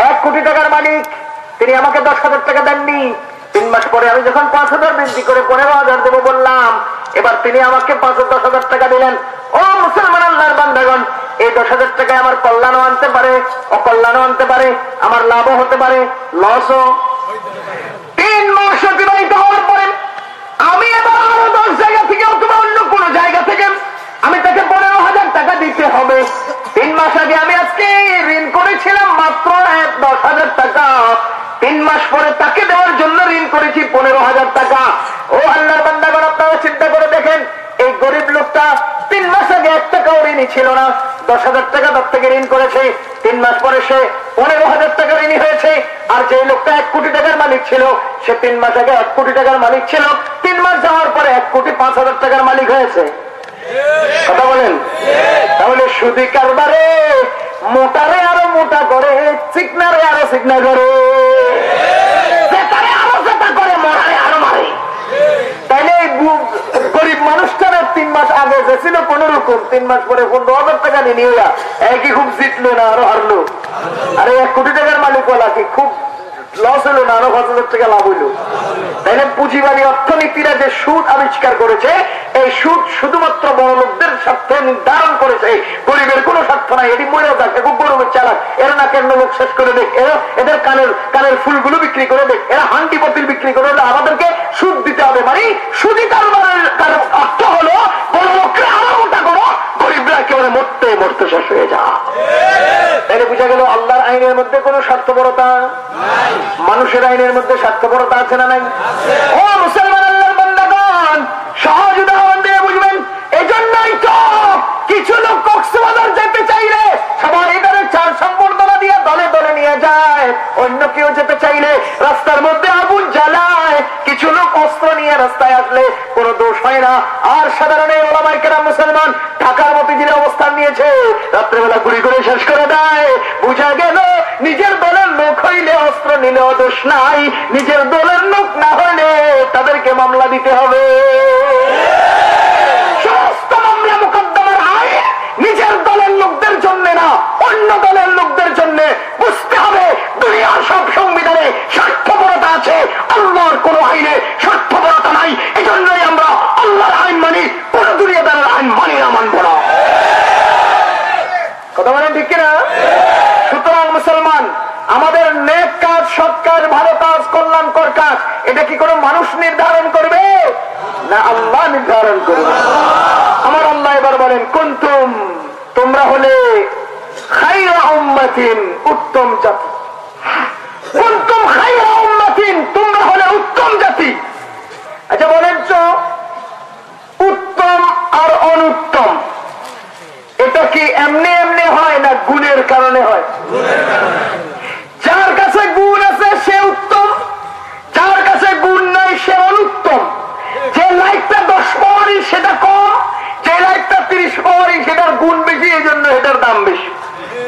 [SPEAKER 1] এক কোটি টাকার মালিক, তিনি আমাকে দশ হাজার টাকা দেননি। তিন মাস পরে আমি যখন পাঁচ হাজার বৃদ্ধি করে পনেরো হাজার দেবো বললাম এবার তিনি আমাকে পাঁচ দশ হাজার টাকা দিলেন। ও মুসলমান আল্লাহর বান্ধাগণ এই দশ হাজার টাকায় আমার কল্যাণও আনতে পারে, অকল্যাণও আনতে পারে, আমার লাভও হতে পারে, লসও। তিন মাস অতিবাহিত হওয়ার পরে আমি এবার আরও দশ জায়গা থেকে অথবা অন্য কোন জায়গা থেকে আমি তাকে পনেরো হাজার টাকা দিতে হবে। তিন মাস আগে আমি আজকে ঋণ করেছিলাম মাত্র এক দশ হাজার টাকা। তিন মাস পরে তাকে দেওয়ার জন্য ঋণ করেছি পনেরো হাজার টাকা। ও আল্লাহর বান্দাগণ আপনারা চিন্তা করে দেখেন এই গরিব লোকটা তিন মাস আগে এক টাকাও ঋণই ছিল না। দশ হাজার টাকা তার থেকে ঋণ করেছে। তিন মাস পরে সে পনেরো হাজার টাকা ঋণী হয়েছে। আর যে লোকটা এক কোটি টাকার মালিক ছিল, সে তিন মাস আগে এক কোটি টাকার মালিক ছিল। তিন মাস যাওয়ার পরে এক কোটি পাঁচ হাজার টাকার মালিক হয়েছে। কথা বলেন? তাহলে সুদি কারবারে, মোটারে আরও মোটা করে, চিকনারে আরও চিকনা করে জেতারে আরও জেতা করে মরারে আরও মারে তাইলে এই গু- গরিব মানুষটারা তিন মাস আগে যে ছিল কোন রকম তিন মাস পরে পনেরো হাজার টাকা নিয়ে একই খুব জিতলো না, আরও হারলো। আরে এক কোটি টাকার মালিক বলা কি খুব লস হলো না, আরও পাঁচ হাজার টাকা লাভ হইল। তাইলে পুঁজিবাদী অর্থনীতিরা যে সুদ আবিষ্কার করেছে, এই সুদ শুধুমাত্র বড় লোকদের স্বার্থে নির্ধারণ করেছে, গরিবের কোনো স্বার্থ নাই, এটি মরেও থাকে খুব গরিবের চালাক এরা না কেন লোক শেষ করে দেখ এরা এদের কানের কানের ফুলগুলো বিক্রি করে দেখ এরা হান্ডি পতিল বিক্রি করে আমাদেরকে সুদ দিতে হবে মানে সুদি কারবারের কারও অর্থ হলো বড় লোকরা আরও মোটা করো গরিবরা একেবারে মরতে মরতে শেষ হয়ে যা। তাহলে বুঝা গেল আল্লাহর আইনের মধ্যে কোনো স্বার্থপরতা মানুষের আইনের মধ্যে স্বার্থপরতা আছে না নাই? ও মুসলমান আল্লাহর সহজ উদাহরণ দিয়ে বুঝবেন, এজন্যই তো কিছু লোক কক্সবাজার যেতে চাইলে সবাই এখানে চার সম্বর্ধনা দিয়ে দলে দলে নিয়ে যায়। অন্য কেউ যেতে চাইলে রাস্তার মধ্যে আগুন জ্বালায়। কিছু লোক অস্ত্র নিয়ে রাস্তায় আসলে কোনো দোষ হয় না। আর সাধারণ এই ওলামাই কেরাম মুসলমান ঢাকার যিনি অবস্থান নিয়েছে, রাত্রেবেলা গুলি করে শেষ করে দেয়। বুঝা গেল নিজের দলের লোক হইলে অস্ত্র নিলেও দোষ নাই, নিজের দলের লোক না হলে তাদেরকে মামলা দিতে হবে। সমস্ত মামলা মোকদ্দমার আয় নিজের দলের লোকদের জন্য না, অন্য দলের লোকদের জন্য। বুঝতে হবে দুনিয়ার সব সংবিধানে স্বার্থপরতা আছে, আল্লাহর কোনো আইনে স্বার্থপরতা জন্যই আমরা আল্লাহর আইন মানি কোন দুনিয়াদারের আইন মানি না, মানব না। কথা ঠিক না সুতরাং মুসলমান, আমাদের নেক কাজ, সৎ কাজ, ভালো কাজ কল্যাণকর কাজ, এটা কি কোনো মানুষ নির্ধারণ করবে? না, আল্লাহ নির্ধারণ করবে। আমার আল্লাহ এবার বলেন, কুন্তুম, তোমরা হলে উত্তম জাতি। কুন্তুম খাইরা উম্মাতিন, তোমরা হলে উত্তম জাতি। আচ্ছা বলেন তো, উত্তম আর অনুত্তম, এটা কি এমনি এমনি হয় না গুণের কারণে হয়? যার কাছে গুণ আছে, সে উত্তম, যার কাছে গুণ নাই, সে অনুত্তম। যে লাইটটা দশ পাওয়ারই, সেটা কম, যে লাইটটা তিরিশ পাওয়ারই, সেটার গুণ বেশি, এই জন্য এটার দাম বেশি।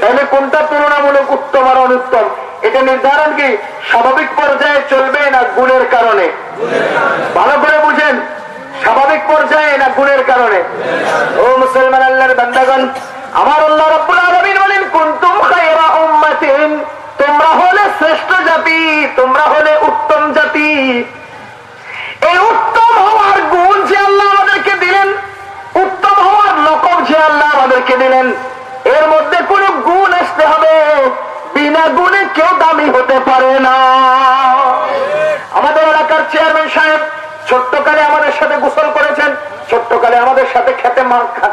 [SPEAKER 1] তাহলে কোনটা তুলনামূলক উত্তম আর অনুত্তম? এটা নির্ধারণ কি? স্বাভাবিক পর্যায়ে চলবে না গুণের কারণে? ভালো করে বুঝেন। স্বাভাবিক পর্যায়ে না গুণের কারণে? ও মুসলমান আল্লাহর বান্দাগণ, আমার আল্লাহ রব্বুল আলামিন বলেন, কুনতুম খায়রা উম্মাতিন তোমরা হলে শ্রেষ্ঠ জাতি, তোমরা হলে উত্তম জাতি। এই উত্তম হওয়ার গুণ যে আল্লাহ আমাদেরকে দিলেন, উত্তম হওয়ার লকব যে আল্লাহ আমাদেরকে দিলেন, এর মধ্যে কোন গুণ আসতে হবে। বিনা গুণে কেউ দামি হতে পারে না। আমাদের এলাকার চেয়ারম্যান সাহেব ছোট্টকালে আমাদের সাথে গোসল করেছেন, ছোট্টকালে আমাদের সাথে খেতে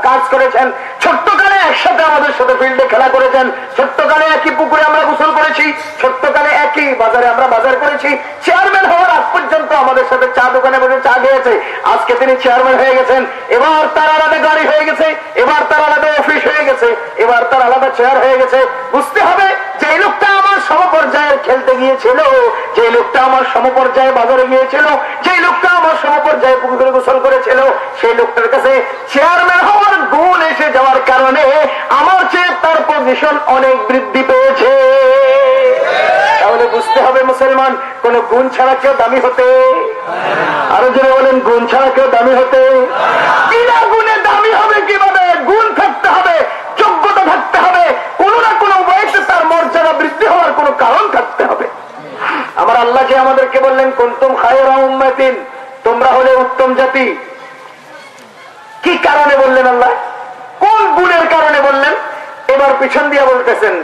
[SPEAKER 1] কাজ করেছেন, ছোট্টকালে একসাথে আমাদের সাথে ফিল্ডে খেলা করেছেন, ছোট্টকালে একই পুকুরে আমরা গোসল করেছি, ছোট্টকালে একই বাজারে আমরা বাজার করেছি। চেয়ারম্যান হওয়ার আগ পর্যন্ত আমাদের সাথে চা দোকানে বসে চা খেয়েছে। আজকে তিনি চেয়ারম্যান হয়ে গেছেন। এবার তার আলাদা গাড়ি হয়ে গেছে, এবার তার আলাদা অফিস হয়ে গেছে, এবার তার আলাদা চেয়ার হয়ে গেছে। বুঝতে হবে যে এই লোকটা সমপর্যায়ের খেলতে গিয়েছিল, যে লোকটা আমার সমপর্যায়ে বাজারে গিয়েছিল, যে লোকটা আমার সমপর্যায়ে পুকুরে গোসল করেছিল, সেই লোকটার কাছে চেয়ারম্যান হওয়ার গুণ এসে যাওয়ার কারণে আমার চেয়ে তার পজিশন অনেক বৃদ্ধি পেয়েছে। তাহলে বুঝতে হবে মুসলমান, কোন গুণ ছাড়া কেউ দামি হতে। আরও জনে বলেন, গুণ ছাড়া কেউ দামি হতে বিনা গুণে দামি হবে কীভাবে গুণ থাকতে হবে যোগ্যতা থাকতে হবে কোন না কোন বয়সে তার মর্যাদা বৃদ্ধি হওয়ার কোন কারণ থাকতে হবে আমার আল্লাহ যে আমাদেরকে বললেন, কুন্তুম খায়রা উম্মাতিন? তোমরা হলে উত্তম জাতি। কি কারণে বললেন আল্লাহ? কোন গুণের কারণে বললেন? এবার পিছন দিয়ে বলতেছেন,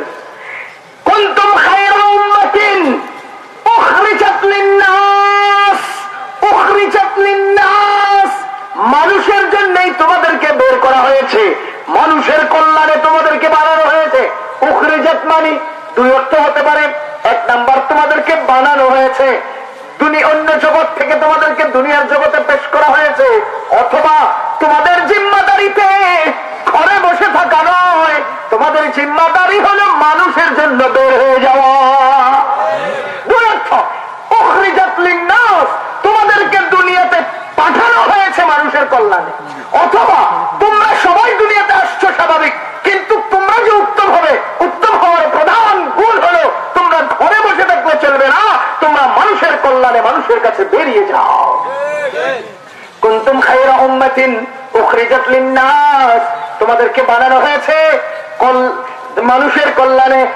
[SPEAKER 1] কুন্তুম খায়রা উম্মাতিন? মানুষের জন্যই তোমাদেরকে বের করা হয়েছে। মানুষের কল্যাণে তোমাদেরকে বানানো হয়েছে। উখরিজাত মানে দুই অর্থ হতে দুনি অন্য জগৎ থেকে তোমাদেরকে দুনিয়ার জগতে পেশ করা হয়েছে, অথবা তোমাদের জিম্মাদারিতে ঘরে বসে থাকা নয়, তোমাদের জিম্মাদারি হলো মানুষের জন্য বের হয়ে যাওয়া। মানুষের কল্যাণে। অথবা তোমরা সবাই দুনিয়াতে আসছো স্বাভাবিক কিন্তু তোমরা যে উত্তম হবে উত্তম হওয়ার প্রধান গুণ হলো তোমরা ঘরে বসে থাকলে চলবে না তোমরা মানুষের মানুষের কাছে বেরিয়ে যাও। কুন্তুম উখরিজাত লিন-নাস। তোমাদেরকে বানানো হয়েছে মানুষের কল্যাণে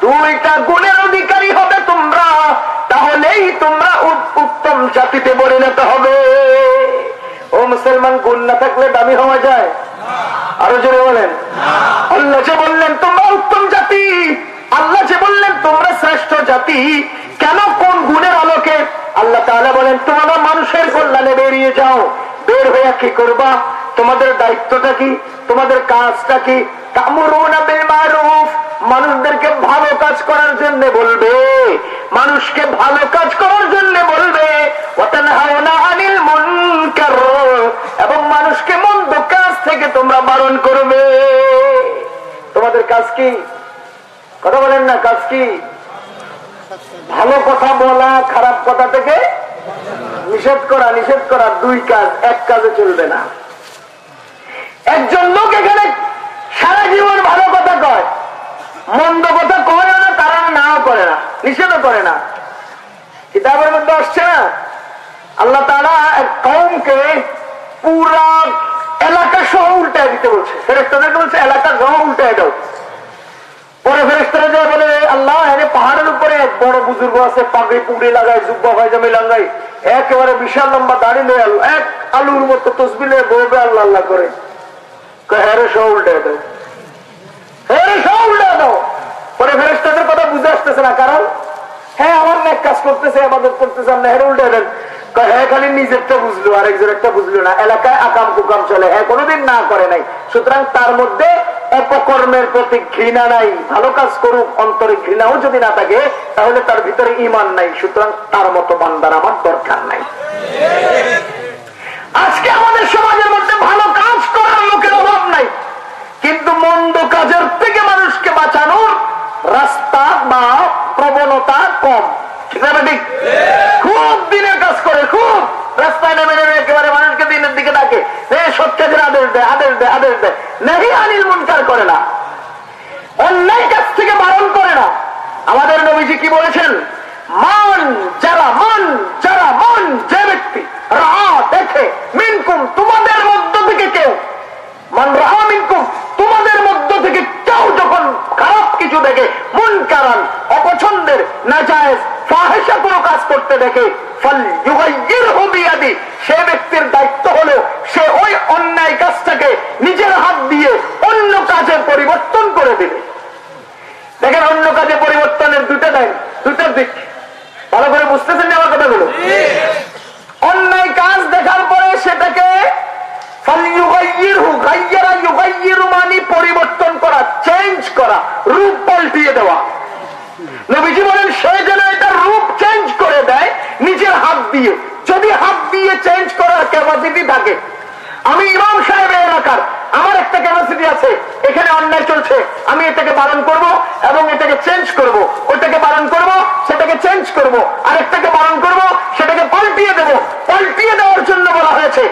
[SPEAKER 1] দুইটা গুণের অধিকারী হবে তোমরা। তাহলেই তোমরা উত- উত্তম জাতিতে পরিণত হবে। ও মুসলমান, গুণ না থাকলে দামি হওয়া যায়। আরও জোরে বলেন। আল্লাহ যে বললেন, তোমরা উত্তম জাতি। আল্লাহ যে বললেন, তোমরা শ্রেষ্ঠ জাতি। কেন কোন গুণের আলোকে? আল্লাহ তাহলে বলেন, তোমরা মানুষের কল্যাণে বেরিয়ে যাও। বের হয়ে কি করবা? তোমাদের দায়িত্বটা কি? তোমাদের কাজটা কি? মানুষদেরকে ভালো কাজ করার জন্য বলবে। মানুষকে ভালো কাজ করার জন্য বলবে। এবং মানুষকে মন্দ কাজ থেকে তোমরা বারণ করবে। তোমাদের কাজ কি? কথা বলেন না, কাজ কি? ভালো কথা বলা, খারাপ কথা থেকে নিষেধ করা নিষেধ করা, দুই কাজ, এক কাজে চলবে না। একজন লোক এখানে সারা জীবন ভালো কথা কয়, মন্দ কথা করে না, তারা নাও করে না, নিষেধও করে না। কিতাবের মধ্যে আসছে না? আল্লাহ তারা এক কমকে পুরা এলাকা সহ উল্টায় দিতে বলছে। ফেরেস্তাদেরকে বলছে, এলাকা সহ উল্টায় দাও। পরে ফেরেস্তারা যায় বলে, আল্লাহ এনে পাহাড়ের উপরে এক বড় বুজুর্গ আছে, পাগড়ি পুগড়ি লাগায়, জুব্বা পায়জামি লাগাই একেবারে বিশাল লম্বা দাড়ি লয়ে আল, এক আলুর মতো তসবিলে বইবে আল্লাহ আল্লাহ করে। হ্যারে সব উল্টে দাও। হ্যাঁ সব উল্টে দাও। পরে ফেরেস্তাদের কথা বুঝে আসতেছে না, কারণ হ্যাঁ আমার নেক কাজ করতেছে, আমাদের করতেছে আপনি হ্যাঁ উল্টে দেন। হ্যাঁ হ্যাঁ ঘৃণাও যদি না থাকে, তাহলে তার ভিতরে ইমান নাই। সুতরাং তার মতো বান্দার আমার দরকার নাই। আজকে আমাদের সমাজের মধ্যে ভালো কাজ করার লোকের অভাব নাই। কিন্তু মন্দ কাজের থেকে মানুষকে বাঁচানোর রাস্তা বা প্রবণতা কম। ঠিক খুব দিনের কাজ করে খুব রাস্তায় নেমে নেমে একেবারে মানুষকে দিনের দিকে ডাকে। কাজের আদেশ দেয় আদেশ দেয় আদেশ দেয় নেহি আনিল মুনকার করে না। অন্যায় কাজ থেকে বারণ করে না। আমাদের নবীজি কি বলেছেন? মান যারা মান যারা, মান যে ব্যক্তি রা দেখে, মিনকুম, তোমাদের মধ্য থেকে কেউ, মান রা মিনকুম, তোমাদের মধ্য থেকে কেউ যখন খারাপ কিছু দেখে মন কারণ অপছন্দের না যায় ফাহেসা কোনো কাজ করতে দেখে। ফল যুগাইয়ের হবিয়াদি সে ব্যক্তির দায়িত্ব হলো সে ওই অন্যায় কাজটাকে নিজের হাত দিয়ে অন্য কাজে পরিবর্তন করে দেবে। দেখেন অন্য কাজে পরিবর্তনের দুটা দেয় দুটার দিক। ভালো করে বুঝতেছেন আমার কথাগুলো? অন্যায় কাজ দেখার পরে সেটাকে পরিবর্তন করা চেঞ্জ করা, রূপ পাল্টিয়ে দেওয়া। নবীজি বলেন, সে যেন এটা রূপ চেঞ্জ করে দেয়, নিজের হাত দিয়ে। যদি হাত দিয়ে চেঞ্জ করার ক্যাপাসিটি থাকে, আমি ইমাম সাহেবের এলাকার, আমার একটা ক্যাপাসিটি আছে, এখানে অন্যায় চলছে, আমি এটাকে বারণ করব এবং এটাকে চেঞ্জ করব। ওটাকে বারণ করব, সেটাকে চেঞ্জ করব। আরেকটাকে বারণ করব, সেটাকে পাল্টিয়ে দেব। পাল্টিয়ে দেওয়ার জন্য বলা হয়েছে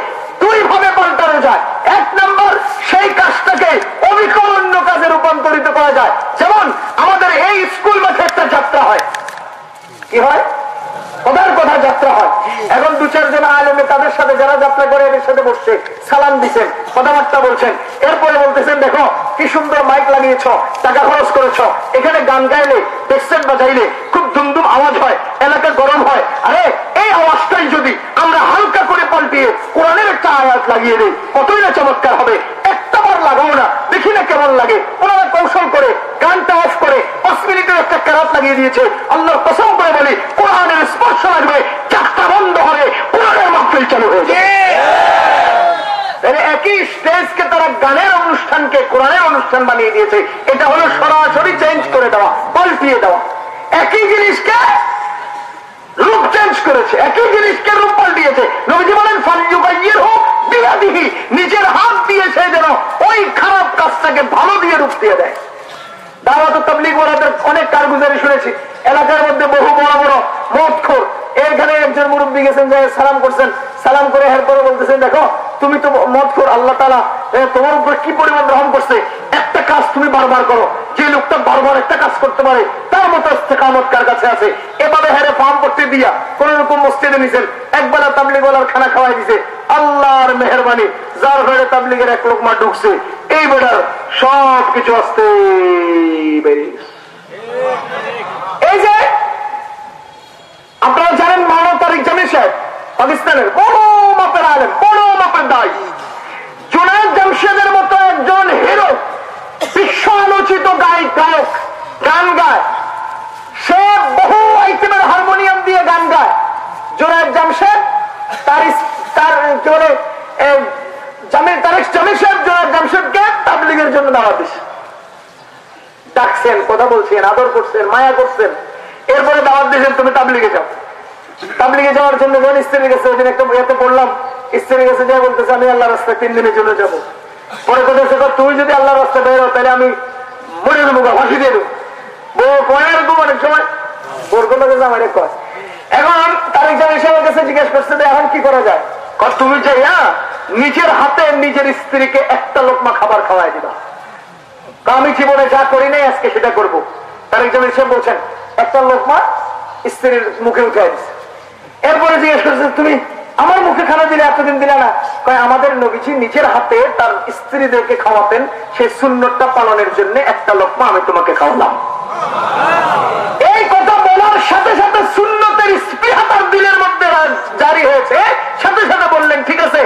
[SPEAKER 1] দুই ভাবে পাল্টানো যায়। এক নম্বর, সেই কাজটাকে অবিকল কাজে রূপান্তরিত করা যায়। যেমন আমাদের এই স্কুল মাঠে একটা যাত্রা হয়। কি হয়? কথার কথা যাত্রা হয়? এখন দু চারজন তাদের সাথে যারা যাত্রা করে, এদের সাথে বসছে, সালাম দিচ্ছেন, কথাবার্তা বলছেন। এরপরে বলতেছেন, দেখো, কি সুন্দর মাইক লাগিয়েছ, টাকা খরচ করেছ। এখানে গান গাইলে বাজাইলে খুব দুমদুম আওয়াজ হয়। এলাকা গরম হয়। আরে এই আওয়াজটাই যদি আমরা হালকা করে পাল্টিয়ে কোরআনের একটা আয়াত লাগিয়ে দিই কতই না চমৎকার হবে। একটা বার লাগাও না দেখি না কেমন লাগে। ওনারা কৌশল করে গানটা অফ করে পাঁচ মিনিটের একটা ক্যারাত লাগিয়ে দিয়েছে। আল্লাহর কসম করে বলি কোরআনের স্পর্শ লাগবে চারটা বন্ধ হবে কোরআনের মাহফিল চালু হয়েছে একই স্টেজকে তারা গানের অনুষ্ঠানকে কোরআনের অনুষ্ঠান বানিয়ে দিয়েছে। এটা হলো সরাসরি চেঞ্জ করে দেওয়া পাল্টিয়ে দেওয়া। একই জিনিসকে রূপ চেঞ্জ করেছে, একই জিনিসকে রূপ পাল্টিয়েছে। নবীজি বলেন হোক নিজের হাত দিয়ে সে যেন ওই খারাপ কাজটাকে ভালো দিয়ে রূপ দিয়ে দেয়। দাওয়াত তাবলিগ ওরাদের অনেক কারগুজারি শুনেছি। এলাকার মধ্যে বহু বড় বড় মদ খোর এখানে একজন মুরব্বী গেছেন যে সালাম করছেন। সালাম করে এরপরে বলতেছেন, দেখো, তুমি তো মদ খোর আল্লাহ তালা তোমার উপর কি পরিমাণ গ্রহণ করছে? একটা কাজ তুমি বারবার করো। যে লোকটা বারবার একটা কাজ করতে পারে, তার মতো কামত কার কাছে আছে? এভাবে হেরে ফার্ম করতে দিয়া কোন রকম মসজিদে নিছেন, একবেলা তাবলিগ ওলার খানা খাওয়াই দিছে। আল্লাহর মেহরবানি, যার ঘরে তাবলিগের এক লোক মা ঢুকছে, এই বেটার সব কিছু আসতে এই যে, আপনারা জানেন মানব তারিক জামির সাহেব, পাকিস্তানের বড় মাপের আলেম, বড় মাপের দায়। জুনায়দ জামশেদের মতো একজন হিরো বিশ্ব আলোচিত গায়ক গায়ক, গান গায়। সে বহু আইটেমের হারমোনিয়াম দিয়ে গান গায়। জুনায়দ জামশেদ তার তার, কি বলে ডাকছেন, কথা বলছেন, আদর করছেন, মায়া করছেন। এরপরে তুমি যাও। যাওয়ার জন্য বলতেছে, আমি আল্লাহ রাস্তায় তিন দিনের জন্য যাব। পরে কথা সে তুই যদি আল্লাহ রাস্তায় বেরো তাহলে আমি মরে দেবো ফাঁসি দিয়ে দেবো। বউ কয় এরকম অনেক সময়। কোনো কাছে আমার কয়। এখন তারিক জামি সাহেবের কাছে জিজ্ঞেস করছে যে, এখন কি করা যায়? তুমি যাইয়া নিজের হাতে নিজের স্ত্রীকে একটা লোকমা খাবার খাওয়াই দিবা। তা আমি জীবনে যা করি নাই, আজকে সেটা করব। তার একজন এসে বলছেন, একটা লোকমা স্ত্রীর মুখে উঠে দিচ্ছে এরপরে জিজ্ঞেস করছে, তুমি আমার মুখে খানা দিলে এতদিন দিলে না। কয়, আমাদের নবীজি নিজের হাতে তার স্ত্রীদেরকে খাওয়াতেন সেই সুন্নতটা পালনের জন্য একটা লোকমা আমি তোমাকে খাওয়ালাম। এই কথা বলার সাথে সাথে সুন্নতের স্পৃহা তার দিলের মধ্যে জারি হয়েছে। সাথে সাথে বললেন, ঠিক আছে,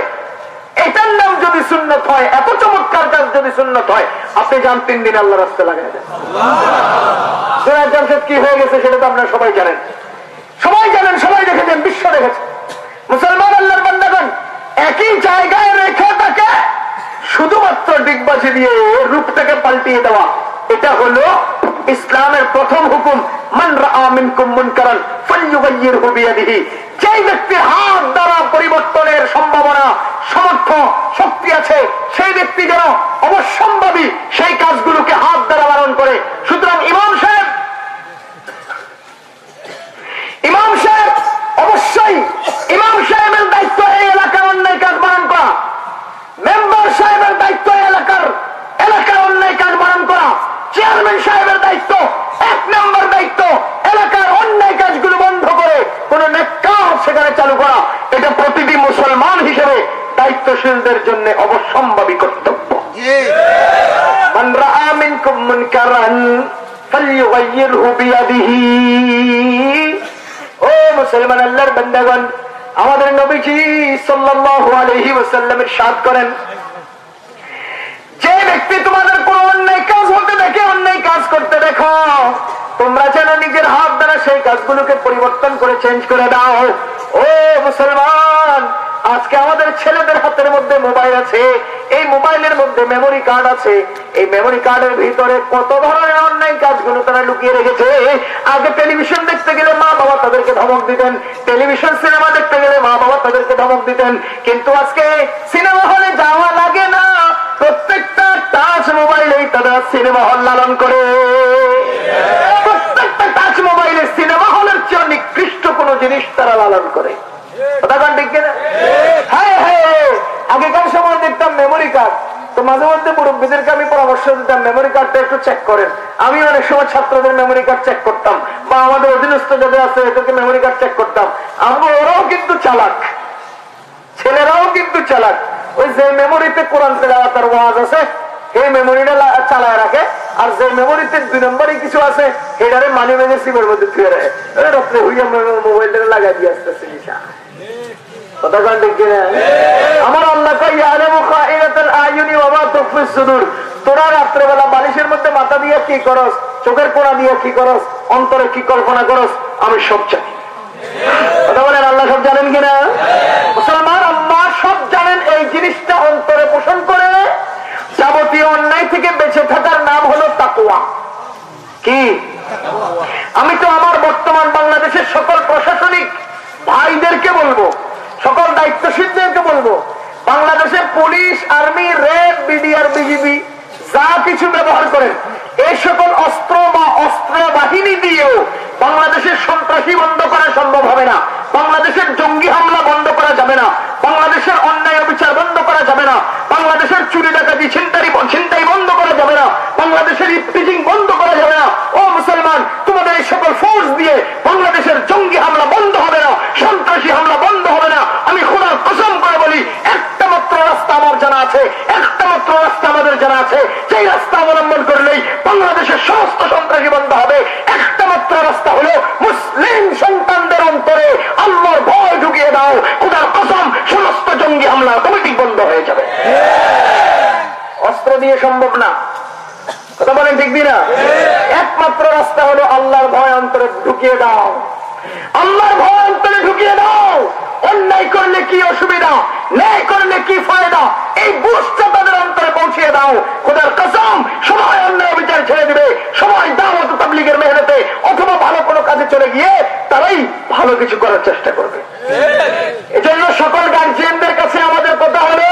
[SPEAKER 1] এটার নাম যদি সুন্নত হয়, এত চমৎকার কাজ যদি সুন্নত হয়, আপনি যান, তিন দিন আল্লাহ রাস্তা লাগাই দেন। কি হয়ে গেছে সেটা তো আপনারা সবাই জানেন। সবাই জানেন, সবাই দেখেছেন, বিশ্ব দেখেছে মুসলমান আল্লাহর বান্দাগণ, একই জায়গায় রেখে তাকে শুধুমাত্র ডিগবাজি দিয়ে রূপটাকে পাল্টিয়ে দেওয়া। এটা হলো ইসলামের প্রথম হুকুম সেই ব্যক্তি সেই কাজগুলোকে হাত দ্বারা পালন করে। সুতরাং ইমাম অবশ্যই ইমাম সাহেবের দায়িত্ব এই এলাকার অন্যায় কাজ পালন করা মেম্বার সাহেবের দায়িত্ব এই এলাকার এলাকার অন্যায় কাজ বারণ করা চেয়ারম্যান সাহেবের দায়িত্ব, এক নম্বর দায়িত্ব, এলাকার অন্যায় কাজগুলো বন্ধ করে কোন নেকাজ সেখানে চালু করা। এটা প্রতিটি মুসলমান হিসেবে দায়িত্বশীলদের জন্য অবসম্ভাবী কর্তব্য। ও মুসলমান আল্লাহর বান্দাগণ, আমাদের নবীজি সাল্লাল্লাহু আলাইহি ওয়াসাল্লামের সাদ করেন যে ব্যক্তি তোমাদের কোন অন্যায় কাজ হতে দেখে অন্যায় কাজ করতে দেখো, তোমরা যেন নিজের হাত দ্বারা সেই কাজগুলোকে পরিবর্তন করে চেঞ্জ করে দাও। ও মুসলমান, আজকে আমাদের ছেলেদের হাতের মধ্যে মোবাইল আছে, এই মোবাইলের মধ্যে মেমোরি কার্ড আছে। এই মেমোরি কার্ডের ভিতরে কত ধরনের অন্যায় কাজগুলো তারা লুকিয়ে রেখেছে? আগে টেলিভিশন দেখতে গেলে মা বাবা তাদেরকে ধমক দিতেন টেলিভিশন সিনেমা দেখতে গেলে মা বাবা তাদেরকে ধমক দিতেন, কিন্তু আজকে সিনেমা হলে যাওয়া সিনেমা হল লালন করে। প্রত্যেকটা টাচ মোবাইলে সিনেমা হলের চেয়ে নিকৃষ্ট কোন জিনিস তারা লালন করে। আগেকার সময় দেখতাম মেমোরি কার্ড তো মাঝে মধ্যে মুরব্বীদেরকে আমি পরামর্শ দিতাম মেমোরি কার্ডটা একটু চেক করেন। আমি অনেক সময় ছাত্রদের মেমোরি কার্ড চেক করতাম। বা আমাদের অধীনস্থ যাদের আছে, এদেরকে মেমোরি কার্ড চেক করতাম। আমরা ওরাও কিন্তু চালাক। ছেলেরাও কিন্তু চালাক। ওই যে মেমোরিতে কোরআন তেলাওয়াতের ওয়াজ আছে এই মেমোরিটা চালায় রাখে। আর যে মেমোরিতে দুই নম্বরই কিছু আছে এটারে মানি মেনে সিমের মধ্যে থুয়ে রাখে। রাত্রে হইয়া মোবাইলটা লাগাই দিয়ে আসতেছে? আমার আল্লাহ তোরা রাত্রেবেলা বালিশের মধ্যে মাথা দিয়ে কি করস, চোখের দিয়ে কি করস, অন্তরে কি কল্পনা করস, আমি সব জানি। কথা বলেন, আল্লাহ সব জানেন কিনা মুসলমান আল্লাহ সব জানেন এই জিনিসটা অন্তরে পোষণ করে যাবতীয় অন্যায় থেকে বেঁচে থাকার নাম হলো তাকুয়া কি? আমি তো আমার বর্তমান বাংলাদেশের সকল প্রশাসনিক ভাইদেরকে বলব, সকল দায়িত্বশীলদেরকে বলব বাংলাদেশের পুলিশ, আর্মি, রেড, বিডিআর, বিজিবি, যা কিছু ব্যবহার করেন এই সকল অস্ত্র বা অস্ত্র বাহিনী দিয়েও বাংলাদেশের সন্ত্রাসী বন্ধ করা সম্ভব হবে না, বাংলাদেশের জঙ্গি হামলা বন্ধ করা যাবে না, বাংলাদেশের অন্যায় অবিচার বন্ধ করা যাবে না, বাংলাদেশের চুরি ডাকাতি ছিনতাই ছিনতাই বন্ধ করা যাবে না, বাংলাদেশের ইফটিজিং বন্ধ করা ও মুসলমান, তোমাদের এই সকল ফোর্স দিয়ে বাংলাদেশের জঙ্গি হামলা বন্ধ হবে না, সন্ত্রাসী হামলা বন্ধ হবে না। আমি খোদার কসম করে বলি, একটা মাত্র রাস্তা আমার জানা আছে, একটা মাত্র রাস্তা আমাদের জানা আছে। সেই রাস্তা অবলম্বন করলেই বাংলাদেশের সমস্ত সন্ত্রাসী বন্ধ হবে। একটা মাত্র রাস্তা হলো মুসলিম সন্তানদের অন্তরে আল্লাহর ভয় ঢুকিয়ে দাও। খোদার কসম, সমস্ত জঙ্গি হামলা অটোমেটিক বন্ধ হয়ে যাবে। অস্ত্র দিয়ে সম্ভব না। কথা বলেন ঠিক না একমাত্র রাস্তা হলো আল্লাহর ভয় অন্তরে ঢুকিয়ে দাও। আল্লাহর ভয় অন্তরে ঢুকিয়ে দাও। অন্যায় করলে কি অসুবিধা? ন্যায় করলে কি ফায়দা? এই বুঝটা তাদের অন্তরে পৌঁছিয়ে দাও। খোদার কসম সময় অন্যায় বিচার ছেড়ে দিবে। সময় দাওয়াত তাবলিগের মেহনতে অথবা ভালো কোনো কাজে চলে গিয়ে তারাই ভালো কিছু করার চেষ্টা করবে। এজন্য সকল গার্জিয়ানদের কাছে আমাদের কথা হলো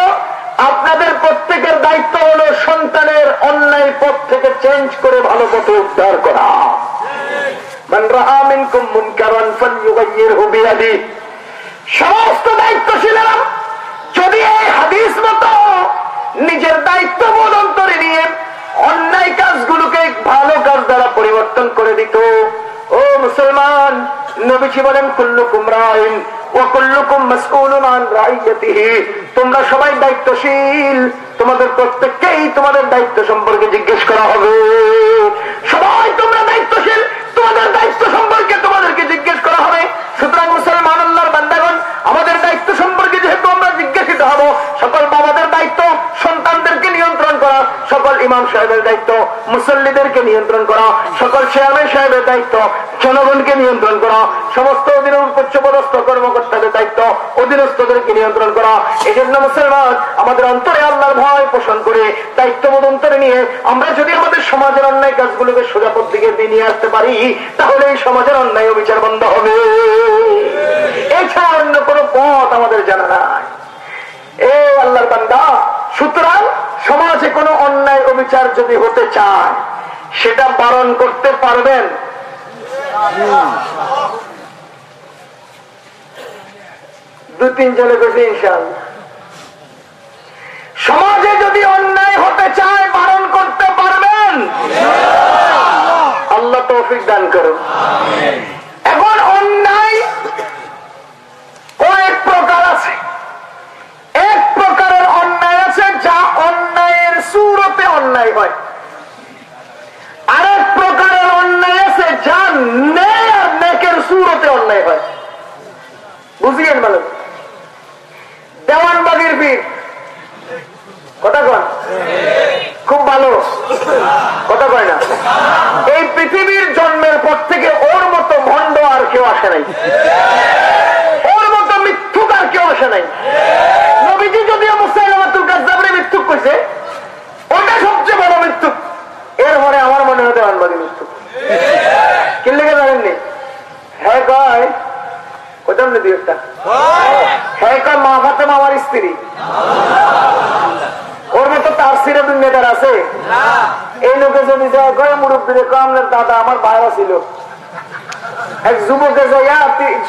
[SPEAKER 1] আপনাদের প্রত্যেকের দায়িত্ব হলো সন্তানের অন্যায় পথ থেকে চেঞ্জ করে ভালো পথে উদ্ধার করা। নিজের দায়িত্ব নিয়ে অন্যায় কাজগুলোকে ভালো কাজ দ্বারা পরিবর্তন করে দিত, ও মুসলমান নবীজি বলেন, কুল্লুকুম কুল্লুকুম তোমরা সবাই দায়িত্বশীল। তোমাদের প্রত্যেককেই তোমাদের দায়িত্ব সম্পর্কে জিজ্ঞেস করা হবে। সবাই তোমরা দায়িত্বশীল, তোমাদের দায়িত্ব সম্পর্কে তোমাদেরকে জিজ্ঞেস করা হবে। সুতরাং মুসলমান আল্লাহর আমাদের দায়িত্ব সম্পর্কে যেহেতু আমরা জিজ্ঞাসিত হব, সকল বাবাদের দায়িত্ব সন্তানদেরকে নিয়ন্ত্রণ করা সকল ইমাম সাহেবের দায়িত্ব, মুসল্লিদেরকে নিয়ন্ত্রণ করা, সকল চেয়ারম্যান সাহেবের দায়িত্ব, জনগণকে নিয়ন্ত্রণ করা, সমস্ত অধীন উচ্চপদস্থ কর্মকর্তাদের দায়িত্ব, অধীনস্থদেরকে নিয়ন্ত্রণ করা। এই জন্য মুসলমান, আমাদের অন্তরে আল্লাহর ভয় পোষণ করে, দায়িত্ববোধ অন্তরে নিয়ে আমরা যদি আমাদের সমাজের অন্যায় কাজগুলোকে সোজাপথ দিকে নিয়ে আসতে পারি, তাহলে এই সমাজের অন্যায় ও বিচার বন্ধ হবে। এছাড়া অন্য কোনো পথ আমাদের জানা নাই। এ আল্লাহর বান্দা, সুতরাং সমাজে কোনো অন্যায় অবিচার যদি হতে চায়, সেটা বারণ করতে পারবেন? দু তিন জনে করছে ইনশাল্লাহ সমাজে যদি অন্যায় হতে চায়, বারণ করতে পারবেন? আল্লাহ তৌফিক দান করুন। এখন অন্যায় কয়েক প্রকার আছে। সুরতে অন্যায় হয়। আরেক প্রকারের অন্যায় আছে, যা নেকের সুরতে অন্যায় হয়। বুঝিয়েন মানে দেওয়ানবাগির বীর কথা কন। খুব ভালো। কথা কয় না। এই পৃথিবীর জন্মের পর থেকে ওর মতো ভণ্ড আর কেউ আসে নাই। ওর মতো মিথ্যুক আর কেউ আসে নাই। নবীজি যদিও মুসাইলামাতুল কাজ্জাবরে মিথ্যুক কইছে ওটা সবচেয়ে বড় মৃত্যুক এরপরে আমার মনে হয় দেওয়ানবাগি মৃত্যুক কি লেগে জানেননি হ্যাঁ কয় কোথাও একটা। হ্যাঁ মা ফাতেমা আমার স্ত্রী। ওর মতো তার সিরে দুনিয়াদার আছে। এই লোকে যদি যায় কয় মুরব্বীরে কয় দাদা আমার ভাইরা ছিল এক যুবকে যাইয়া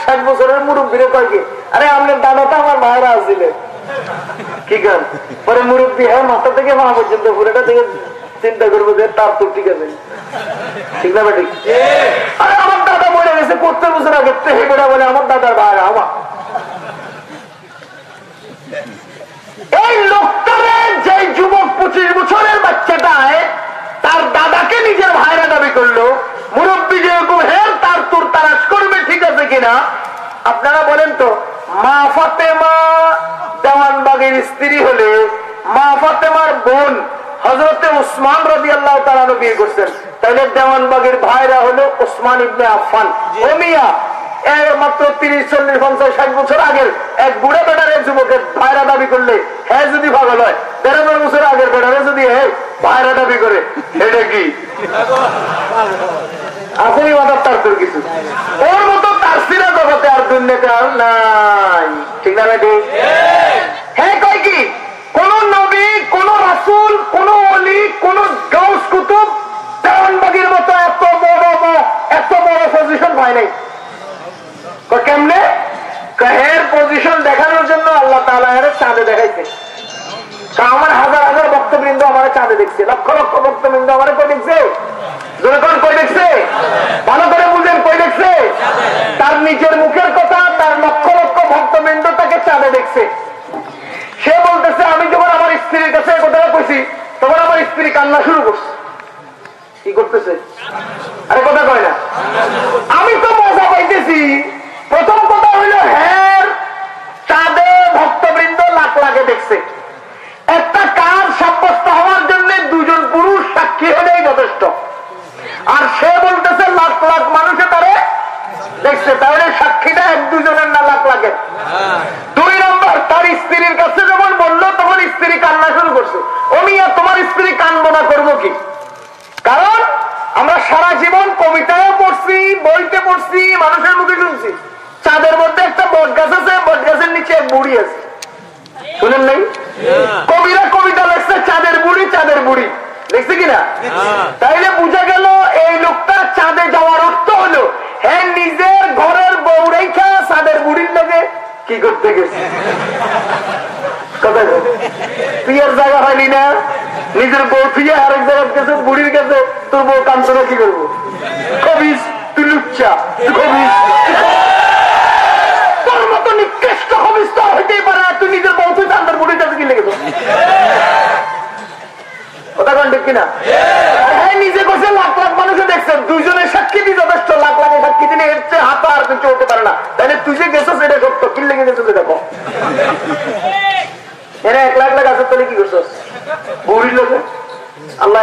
[SPEAKER 1] ষাট বছরের মুরব্বীরে কয় কি? আরে আপনার দাদা তো আমার ভাইরা আছিল। কি কর পরে মুরব্বী হ্যাঁ মাথা থেকে মা পর্যন্ত পুরোটা থেকে চিন্তা করব যে তার তো ঠিক আছে। ঠিক না ঠিক। আরে আমার গেছে করতে বছর আগে তো হে বেড়া বলে আমার দাদার ভাইরা আমার। এই লোকটারে যে যুবক পঁচিশ বছরের বাচ্চাটায় তার দাদাকে নিজের ভাইরা দাবি করল, মুরব্বী যেরকম হের, তার তোর তারাশ করবে, ঠিক আছে কিনা? আপনারা বলেন তো, মা ফাতেমা দেওয়ানবাগের স্ত্রী হলে মা ফাতেমার বোন হজরতে উসমান রবি আল্লাহ তালানো বিয়ে করছেন। তাহলে দেওয়ানবাগের ভাইরা হলো ওসমান ইবনে আফান ও মিয়া মাত্র তিরিশ চল্লিশ পঞ্চাশ ষাট বছর আগের এক বুড়ে বেটারের যুবকের ভাইরা দাবি করলে হ্যাঁ যদি পাগল হয় তেরো বছর আগের বেটারে যদি হ্যাঁ ভাইরা দাবি করে এটা কি? আসেনি মাথার তার তোর কিছু। ওর মতো তার সিরা জগতে আর দুর্নীতি আর নাই। ঠিক না হ্যাঁ কয় কি কোন নবী কোন রাসুল কোন অলি, কোন গৌস কুতুব দেওয়ানবাগির মতো এত বড় এত বড় পজিশন হয় নাই। কেমনে? কাহের পজিশন দেখানোর জন্য আল্লাহ তালা চাঁদে দেখাইছে। আমার হাজার হাজার ভক্তবৃন্দ আমার চাঁদে দেখছে। লক্ষ লক্ষ ভক্তবৃন্দ আমার কই দেখছে? যেরকম কই দেখছে? ভালো করে বুঝেন, কই দেখছে? তার নিজের মুখের কথা, তার লক্ষ লক্ষ ভক্তবৃন্দ তাকে চাঁদে দেখছে। সে বলতেছে, আমি যখন আমার স্ত্রীর কাছে কথাটা তখন আমার স্ত্রী কান্না শুরু করছে। কি করতেছে? আরে কথা কয় না। আমি তো মজা পাইতেছি। প্রথম কথা হইল হ্যাঁ চাঁদে ভক্তবৃন্দ লাখ লাখে দেখছে। একটা কাজ সাব্যস্ত হওয়ার জন্য দুজন পুরুষ সাক্ষী হলেই যথেষ্ট। আর সে বলতেছে, লাখ লাখ মানুষে তারে দেখছে। তাহলে সাক্ষীটা এক দুজনের না লাখ লাখের? দুই তার স্ত্রীর কাছে যখন বলল তখন স্ত্রী কান্না শুরু করছে। ও মিয়া তোমার স্ত্রী কানবো না করব কি? কারণ আমরা সারা জীবন কবিতায় পড়ছি বইতে পড়ছি মানুষের মুখে শুনছি। চাঁদের মধ্যে একটা বট গাছ আছে বট গাছের নিচে এক বুড়ি আছে। শুনেন নাই? কবিরা কবিতা লেখছে চাঁদের বুড়ি চাঁদের বুড়ি। দেখছে কিনা? তাইলে বুঝা গেল এই লোকটা চাঁদে যাওয়ার অর্থ হলো হ্যাঁ নিজের ঘরের বউ রেখা চাঁদের বুড়ির লগে কি করতে গেছে? কথা তুই আর জায়গা হয়নি না? নিজের বউ তুই আরেক জায়গার কাছে বুড়ির কাছে। তোর বউ কান্তরা কি করব? কবিস, তুই লুচ্চা কবিস। তোর মতো নিকৃষ্ট কথা কন হ্যাঁ নিজে লাখ লাখ মানুষে দেখছেন, দুইজনের সাক্ষীটি যথেষ্ট, লাখ লাখের তুই যে গেছো সেটা সত্য। আছে, তাহলে কি করছ বুড়ি লোক, আল্লাহ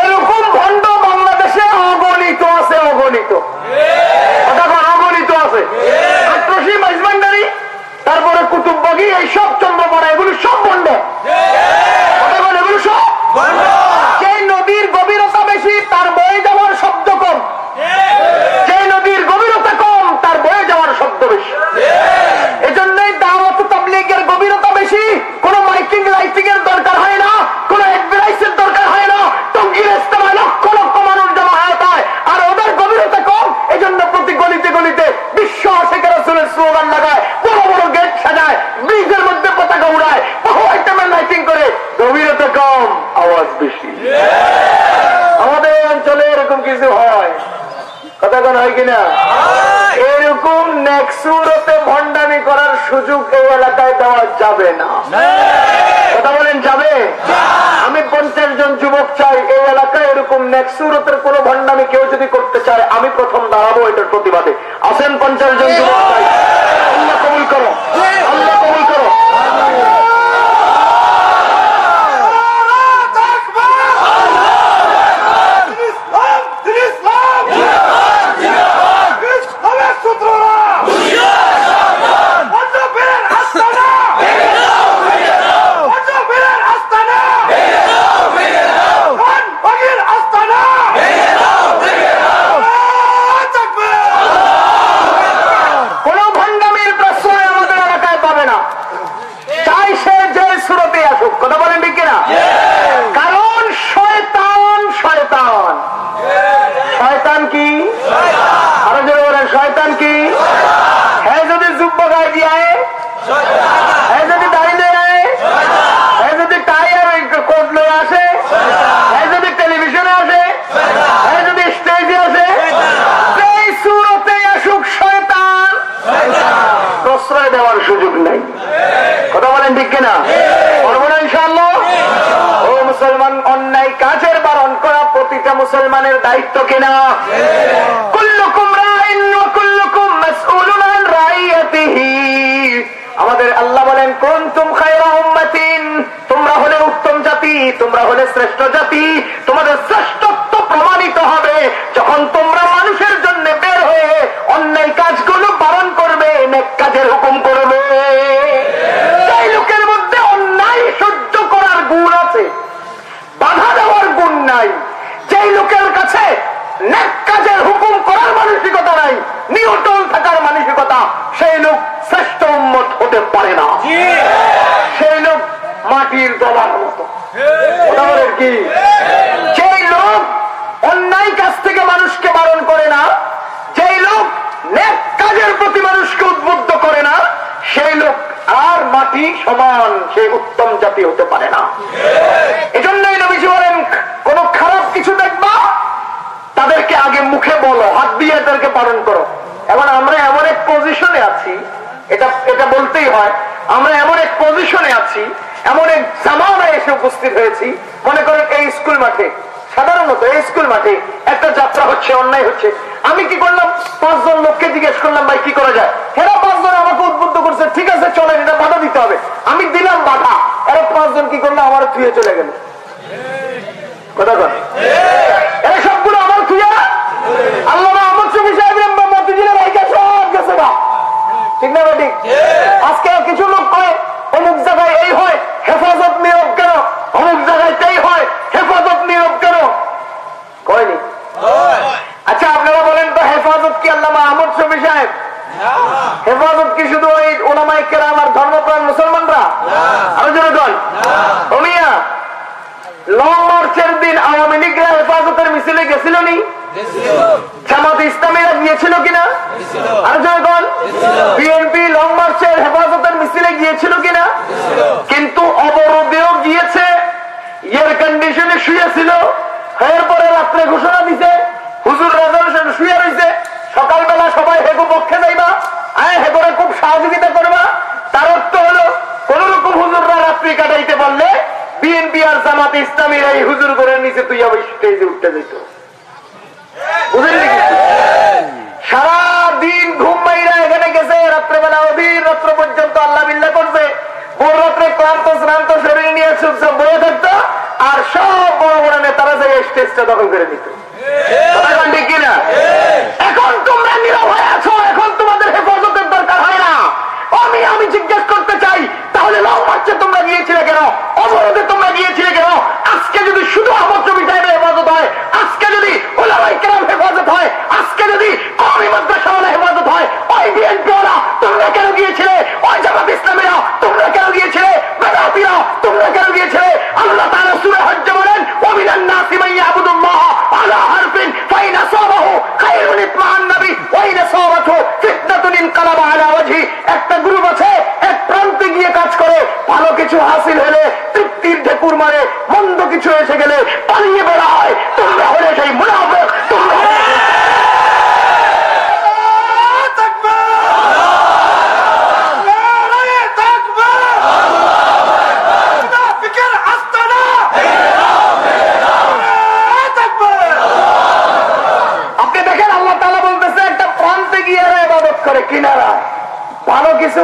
[SPEAKER 1] এরকম ভণ্ড বাংলাদেশে অগণিত আছে, অগণিত। কথা অগণিত আছে। তারপরে কুতুব বাগি এই সব চন্দ্রপাড়া, এগুলি সব ভণ্ড। কথা এগুলো সব? যে নদীর গভীরতা বেশি তার বয়ে যাওয়ার শব্দ কম। যে নদীর গভীরতা কম তার বয়ে যাওয়ার শব্দ বেশি। এজন্যই দাওয়াত তাবলিগের গভীরতা বেশি কোন মাইকিং লাইটিং এর দরকার হয় না কোন অ্যাডভার্টাইজের দরকার হয় না টঙ্গির ইস্তেমায় লক্ষ লক্ষ মানুষ জমা হয় আর ওদের গভীরতা কম এজন্য প্রতি গলিতে গলিতে বিশ্ব আশেখের রসুলের স্লোগান লাগায় বড় বড় গেট সাজায় ব্রিজের মধ্যে পতাকা উড়ায় বহু আইটেমের লাইটিং করে গভীরতা কম আওয়াজ বেশি। আমাদের অঞ্চলে এরকম কিছু হয়। কথা কোন হয় কিনা? এরকম নেক্সুরতে ভণ্ডামি করার সুযোগ এই এলাকায় দেওয়া যাবে না। কথা বলেন যাবে? আমি পঞ্চাশ জন যুবক চাই এই এলাকায় এরকম নেক্সুরতের কোন ভণ্ডামি কেউ যদি করতে চায় আমি প্রথম দাঁড়াবো এটার প্রতিবাদে। আসেন পঞ্চাশ জন যুবক চাই। আল্লাহ কবুল করো। আল্লাহ কবুল করো কোন ভণ্ডামির প্রশ্রয় আমাদের এলাকায় পাবে না চাই সে যে সুরতে আসুক কথা বলেন ঠিক কিনা কারণ শয়তান শয়তান শয়তান কি আরও জোরে বলেন শয়তান কি হ্যাঁ যদি যুব্য গায়ে দিয়ে হ্যাঁ যদি দাঁড়িয়ে আয় হ্যাঁ যদি টাই আর কোট লয়ে আসে হ্যাঁ যদি টেলিভিশনে আসে হ্যাঁ যদি স্টেজে আসে এই সুরতে আসুক শয়তান প্রশ্রয় দেওয়ার সুযোগ নাই কথা বলেন ঠিক কিনা? বলব না ইনশাআল্লাহ? ও মুসলমান অন্যায় কাজের বারণ করা প্রতিটা মুসলমানের দায়িত্ব কিনা? কুল্লুকুম রাইন কুল্লুকুম মাসউলুন আন রাইয়াতিহি। আমাদের আল্লাহ বলেন কুনতুম খায়রা উম্মাতিন। তোমরা হলে উত্তম জাতি তোমরা হলে শ্রেষ্ঠ জাতি। তোমাদের শ্রেষ্ঠত্ব প্রমাণিত হবে। যখন তোমরা মানুষের জন্য বের হয়ে অন্যায় কাজগুলো বারণ করবে নেক কাজের হুকুম করবে সেই লোকের মধ্যে অন্যায় সহ্য করার গুণ আছে বাধা দেওয়ার গুণ নাই যেই লোকের কাছে নেক কাজের হুকুম করার মানসিকতা নাই নিউটন থাকার মানসিকতা সেই লোক শ্রেষ্ঠ উন্মত হতে পারে না। সেই লোক মাটির দলার মতো। কি? যেই লোক অন্যায় কাজ থেকে মানুষকে বারণ করে না যেই লোক নেক কাজের প্রতি মানুষকে উদ্বুদ্ধ করে না সেই লোক আর মাটি সমান সেই উত্তম জাতি হতে পারে না। এজন্যই নবীজি বলেন কোন খারাপ কিছু দেখবা তাদেরকে আগে মুখে বলো হাত দিয়ে তাদেরকে পালন করো। এখন আমরা এমন এক পজিশনে আছি, এটা এটা বলতেই হয়, আমরা এমন এক পজিশনে আছি, এমন এক জামানায় এসে উপস্থিত হয়েছি, মনে করেন এই স্কুল মাঠে, সাধারণত এই স্কুল মাঠে একটা যাত্রা হচ্ছে, অন্যায় হচ্ছে। আমি কি করলাম? পাঁচজন লোককে জিজ্ঞেস করলাম, ভাই, কি করা যায়? এরা পাঁচজন আমাকে উদ্বুদ্ধ করছে, ঠিক আছে, চলেন, এটা বাধা দিতে হবে। আমি দিলাম বাধা। এরা পাঁচজন কি করল? আমার থুয়ে চলে গেল। কথা কন এরা সবগুলো আমার থুয়া আল্লাহ আহমদ শফি সাহেবের মতিঝিলের রাইকা সব গেছে গা ঠিক না ঠিক আজকে কিছু লোক কয়, অমুক জায়গায় এই হয়, হেফাজত নিয়োগ কেন? অমুক জায়গায় তাই হয়, হেফাজত নিয়োগ কেন? কয়নি? আচ্ছা আপনারা বলেন তো, হেফাজত কি আল্লাহ আহমদ শফি সাহেব? হেফাজত কি শুধু ওই ওলামাই কেরাম আর ধর্মপ্রাণ মুসলমানরা? আরও জনগণ ওমিয়া লং মার্চের দিন আওয়ামী লীগরা হেফাজতের মিছিলে গেছিল নি? জামাত ইসলামীরা গিয়েছিল কিনা? আর বিএনপি লং মার্চের হেফাজতের মিছিলে গিয়েছিল কিনা? কিন্তু অবরোধেও গিয়েছে এয়ার কন্ডিশনে শুয়েছিল। এরপরে রাত্রে ঘোষণা দিছে, হুজুর রেজলিউশন শুয়ে রয়েছে সকালবেলা সবাই হেগো পক্ষে যাইবা, আয় হেগোরে খুব সহযোগিতা করবা। তার অর্থ হলো কোন রকম হুজুররা রাত্রি কাটাইতে পারলে বিএনপি আর জামাত ইসলামীর এই হুজুর করে নিচে তুই আবার স্টেজে উঠতে যেত ঘুম এখানে গেছে, রাত্রেবেলা অধীর রাত্র পর্যন্ত আল্লাহ বিল্লা করছে। আর সব বড় বড় নেতারা দখল করে এখন তোমরা নীরব হয়ে আছো, এখন তোমাদের হেফাজতের দরকার হয় না। আমি আমি জিজ্ঞেস করতে চাই, তাহলে লং মার্চে তোমরা গিয়েছিলে কেন? অবরোধে তোমরা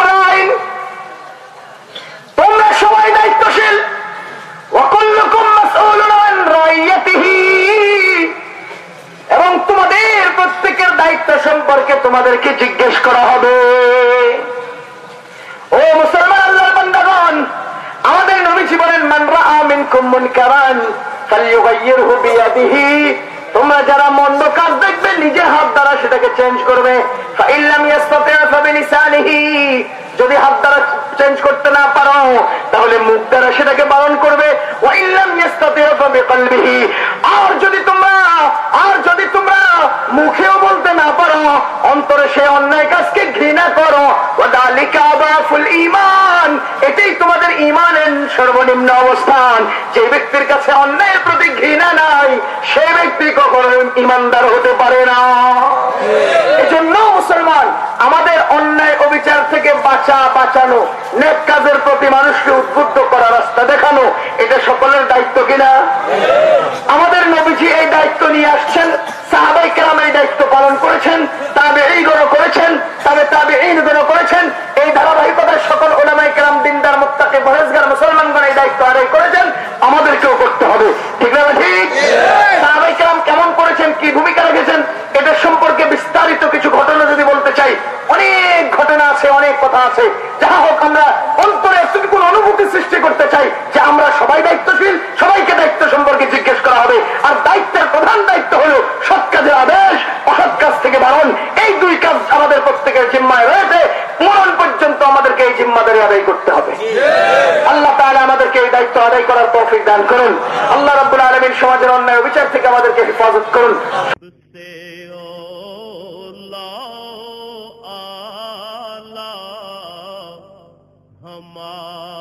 [SPEAKER 1] আলামিন তোমরা সবাই দায়িত্বশীল। وكلكم مسؤول عن এবং তোমাদের প্রত্যেকের দায়িত্ব সম্পর্কে তোমাদেরকে জিজ্ঞেস করা হবে। ও মুসলমান আমাদের নবীজি বলেন, মান রাআ মিনকুম মুনকারান ফালইউগাইয়িরহু বিয়াদিহি। তোমরা যারা মন্দ কাজ দেখবে, নিজের হাত দ্বারা সেটাকে চেঞ্জ করবে। ফাইল্লাম ইয়াসতাতি' ফাবিলিসানিহি। যদি হাত দ্বারা চেঞ্জ করতে না পারো তাহলে মুখ দ্বারা সেটাকে পালন করবে। আর যদি তোমরা আর যদি তোমরা মুখেও বলতে না পারো অন্তরে সে অন্যায় কাজকে ঘৃণা করো। ঈমান। এটাই তোমাদের ঈমানের সর্বনিম্ন অবস্থান। যে ব্যক্তির কাছে অন্যায়ের প্রতি ঘৃণা নাই সে ব্যক্তি কখনো ইমানদার হতে পারে না। এজন্য মুসলমান আমাদের অন্যায় অবিচার থেকে বাঁচা বাঁচানো, নেক কাজের প্রতি মানুষকে উদ্বুদ্ধ করা রাস্তা দেখানো, এটা সকলের দায়িত্ব কিনা? আমাদের নবীজি এই দায়িত্ব নিয়ে আসছেন, সাহাবাই কেরাম এই দায়িত্ব পালন করেছেন তাবে এই গণ করেছেন, তবে তাবে এই গণ করেছেন, এই ধারাবাহিকতায় সকল আছে। যা হোক আমরা অন্তরে কোন অনুভূতি সৃষ্টি করতে চাই, যে আমরা সবাই দায়িত্বশীল, সবাইকে দায়িত্ব সম্পর্কে জিজ্ঞেস করা হবে। আর দায়িত্বের প্রধান দায়িত্ব হল সৎ কাজের আদেশ, অসৎ কাজ থেকে বারণ। এই দুই কাজ আমাদের প্রত্যেকের জিম্মায় রয়েছে। মরণ পর্যন্ত আমাদেরকে এই জিম্মাদারি আদায় করতে হবে। আল্লাহ তাহলে আমাদেরকে এই দায়িত্ব আদায় করার তৌফিক দান করুন। আল্লাহ রব্বুল আলমীর সমাজের অন্যায় বিচার থেকে আমাদেরকে হেফাজত করুন।
[SPEAKER 2] Allah Rama.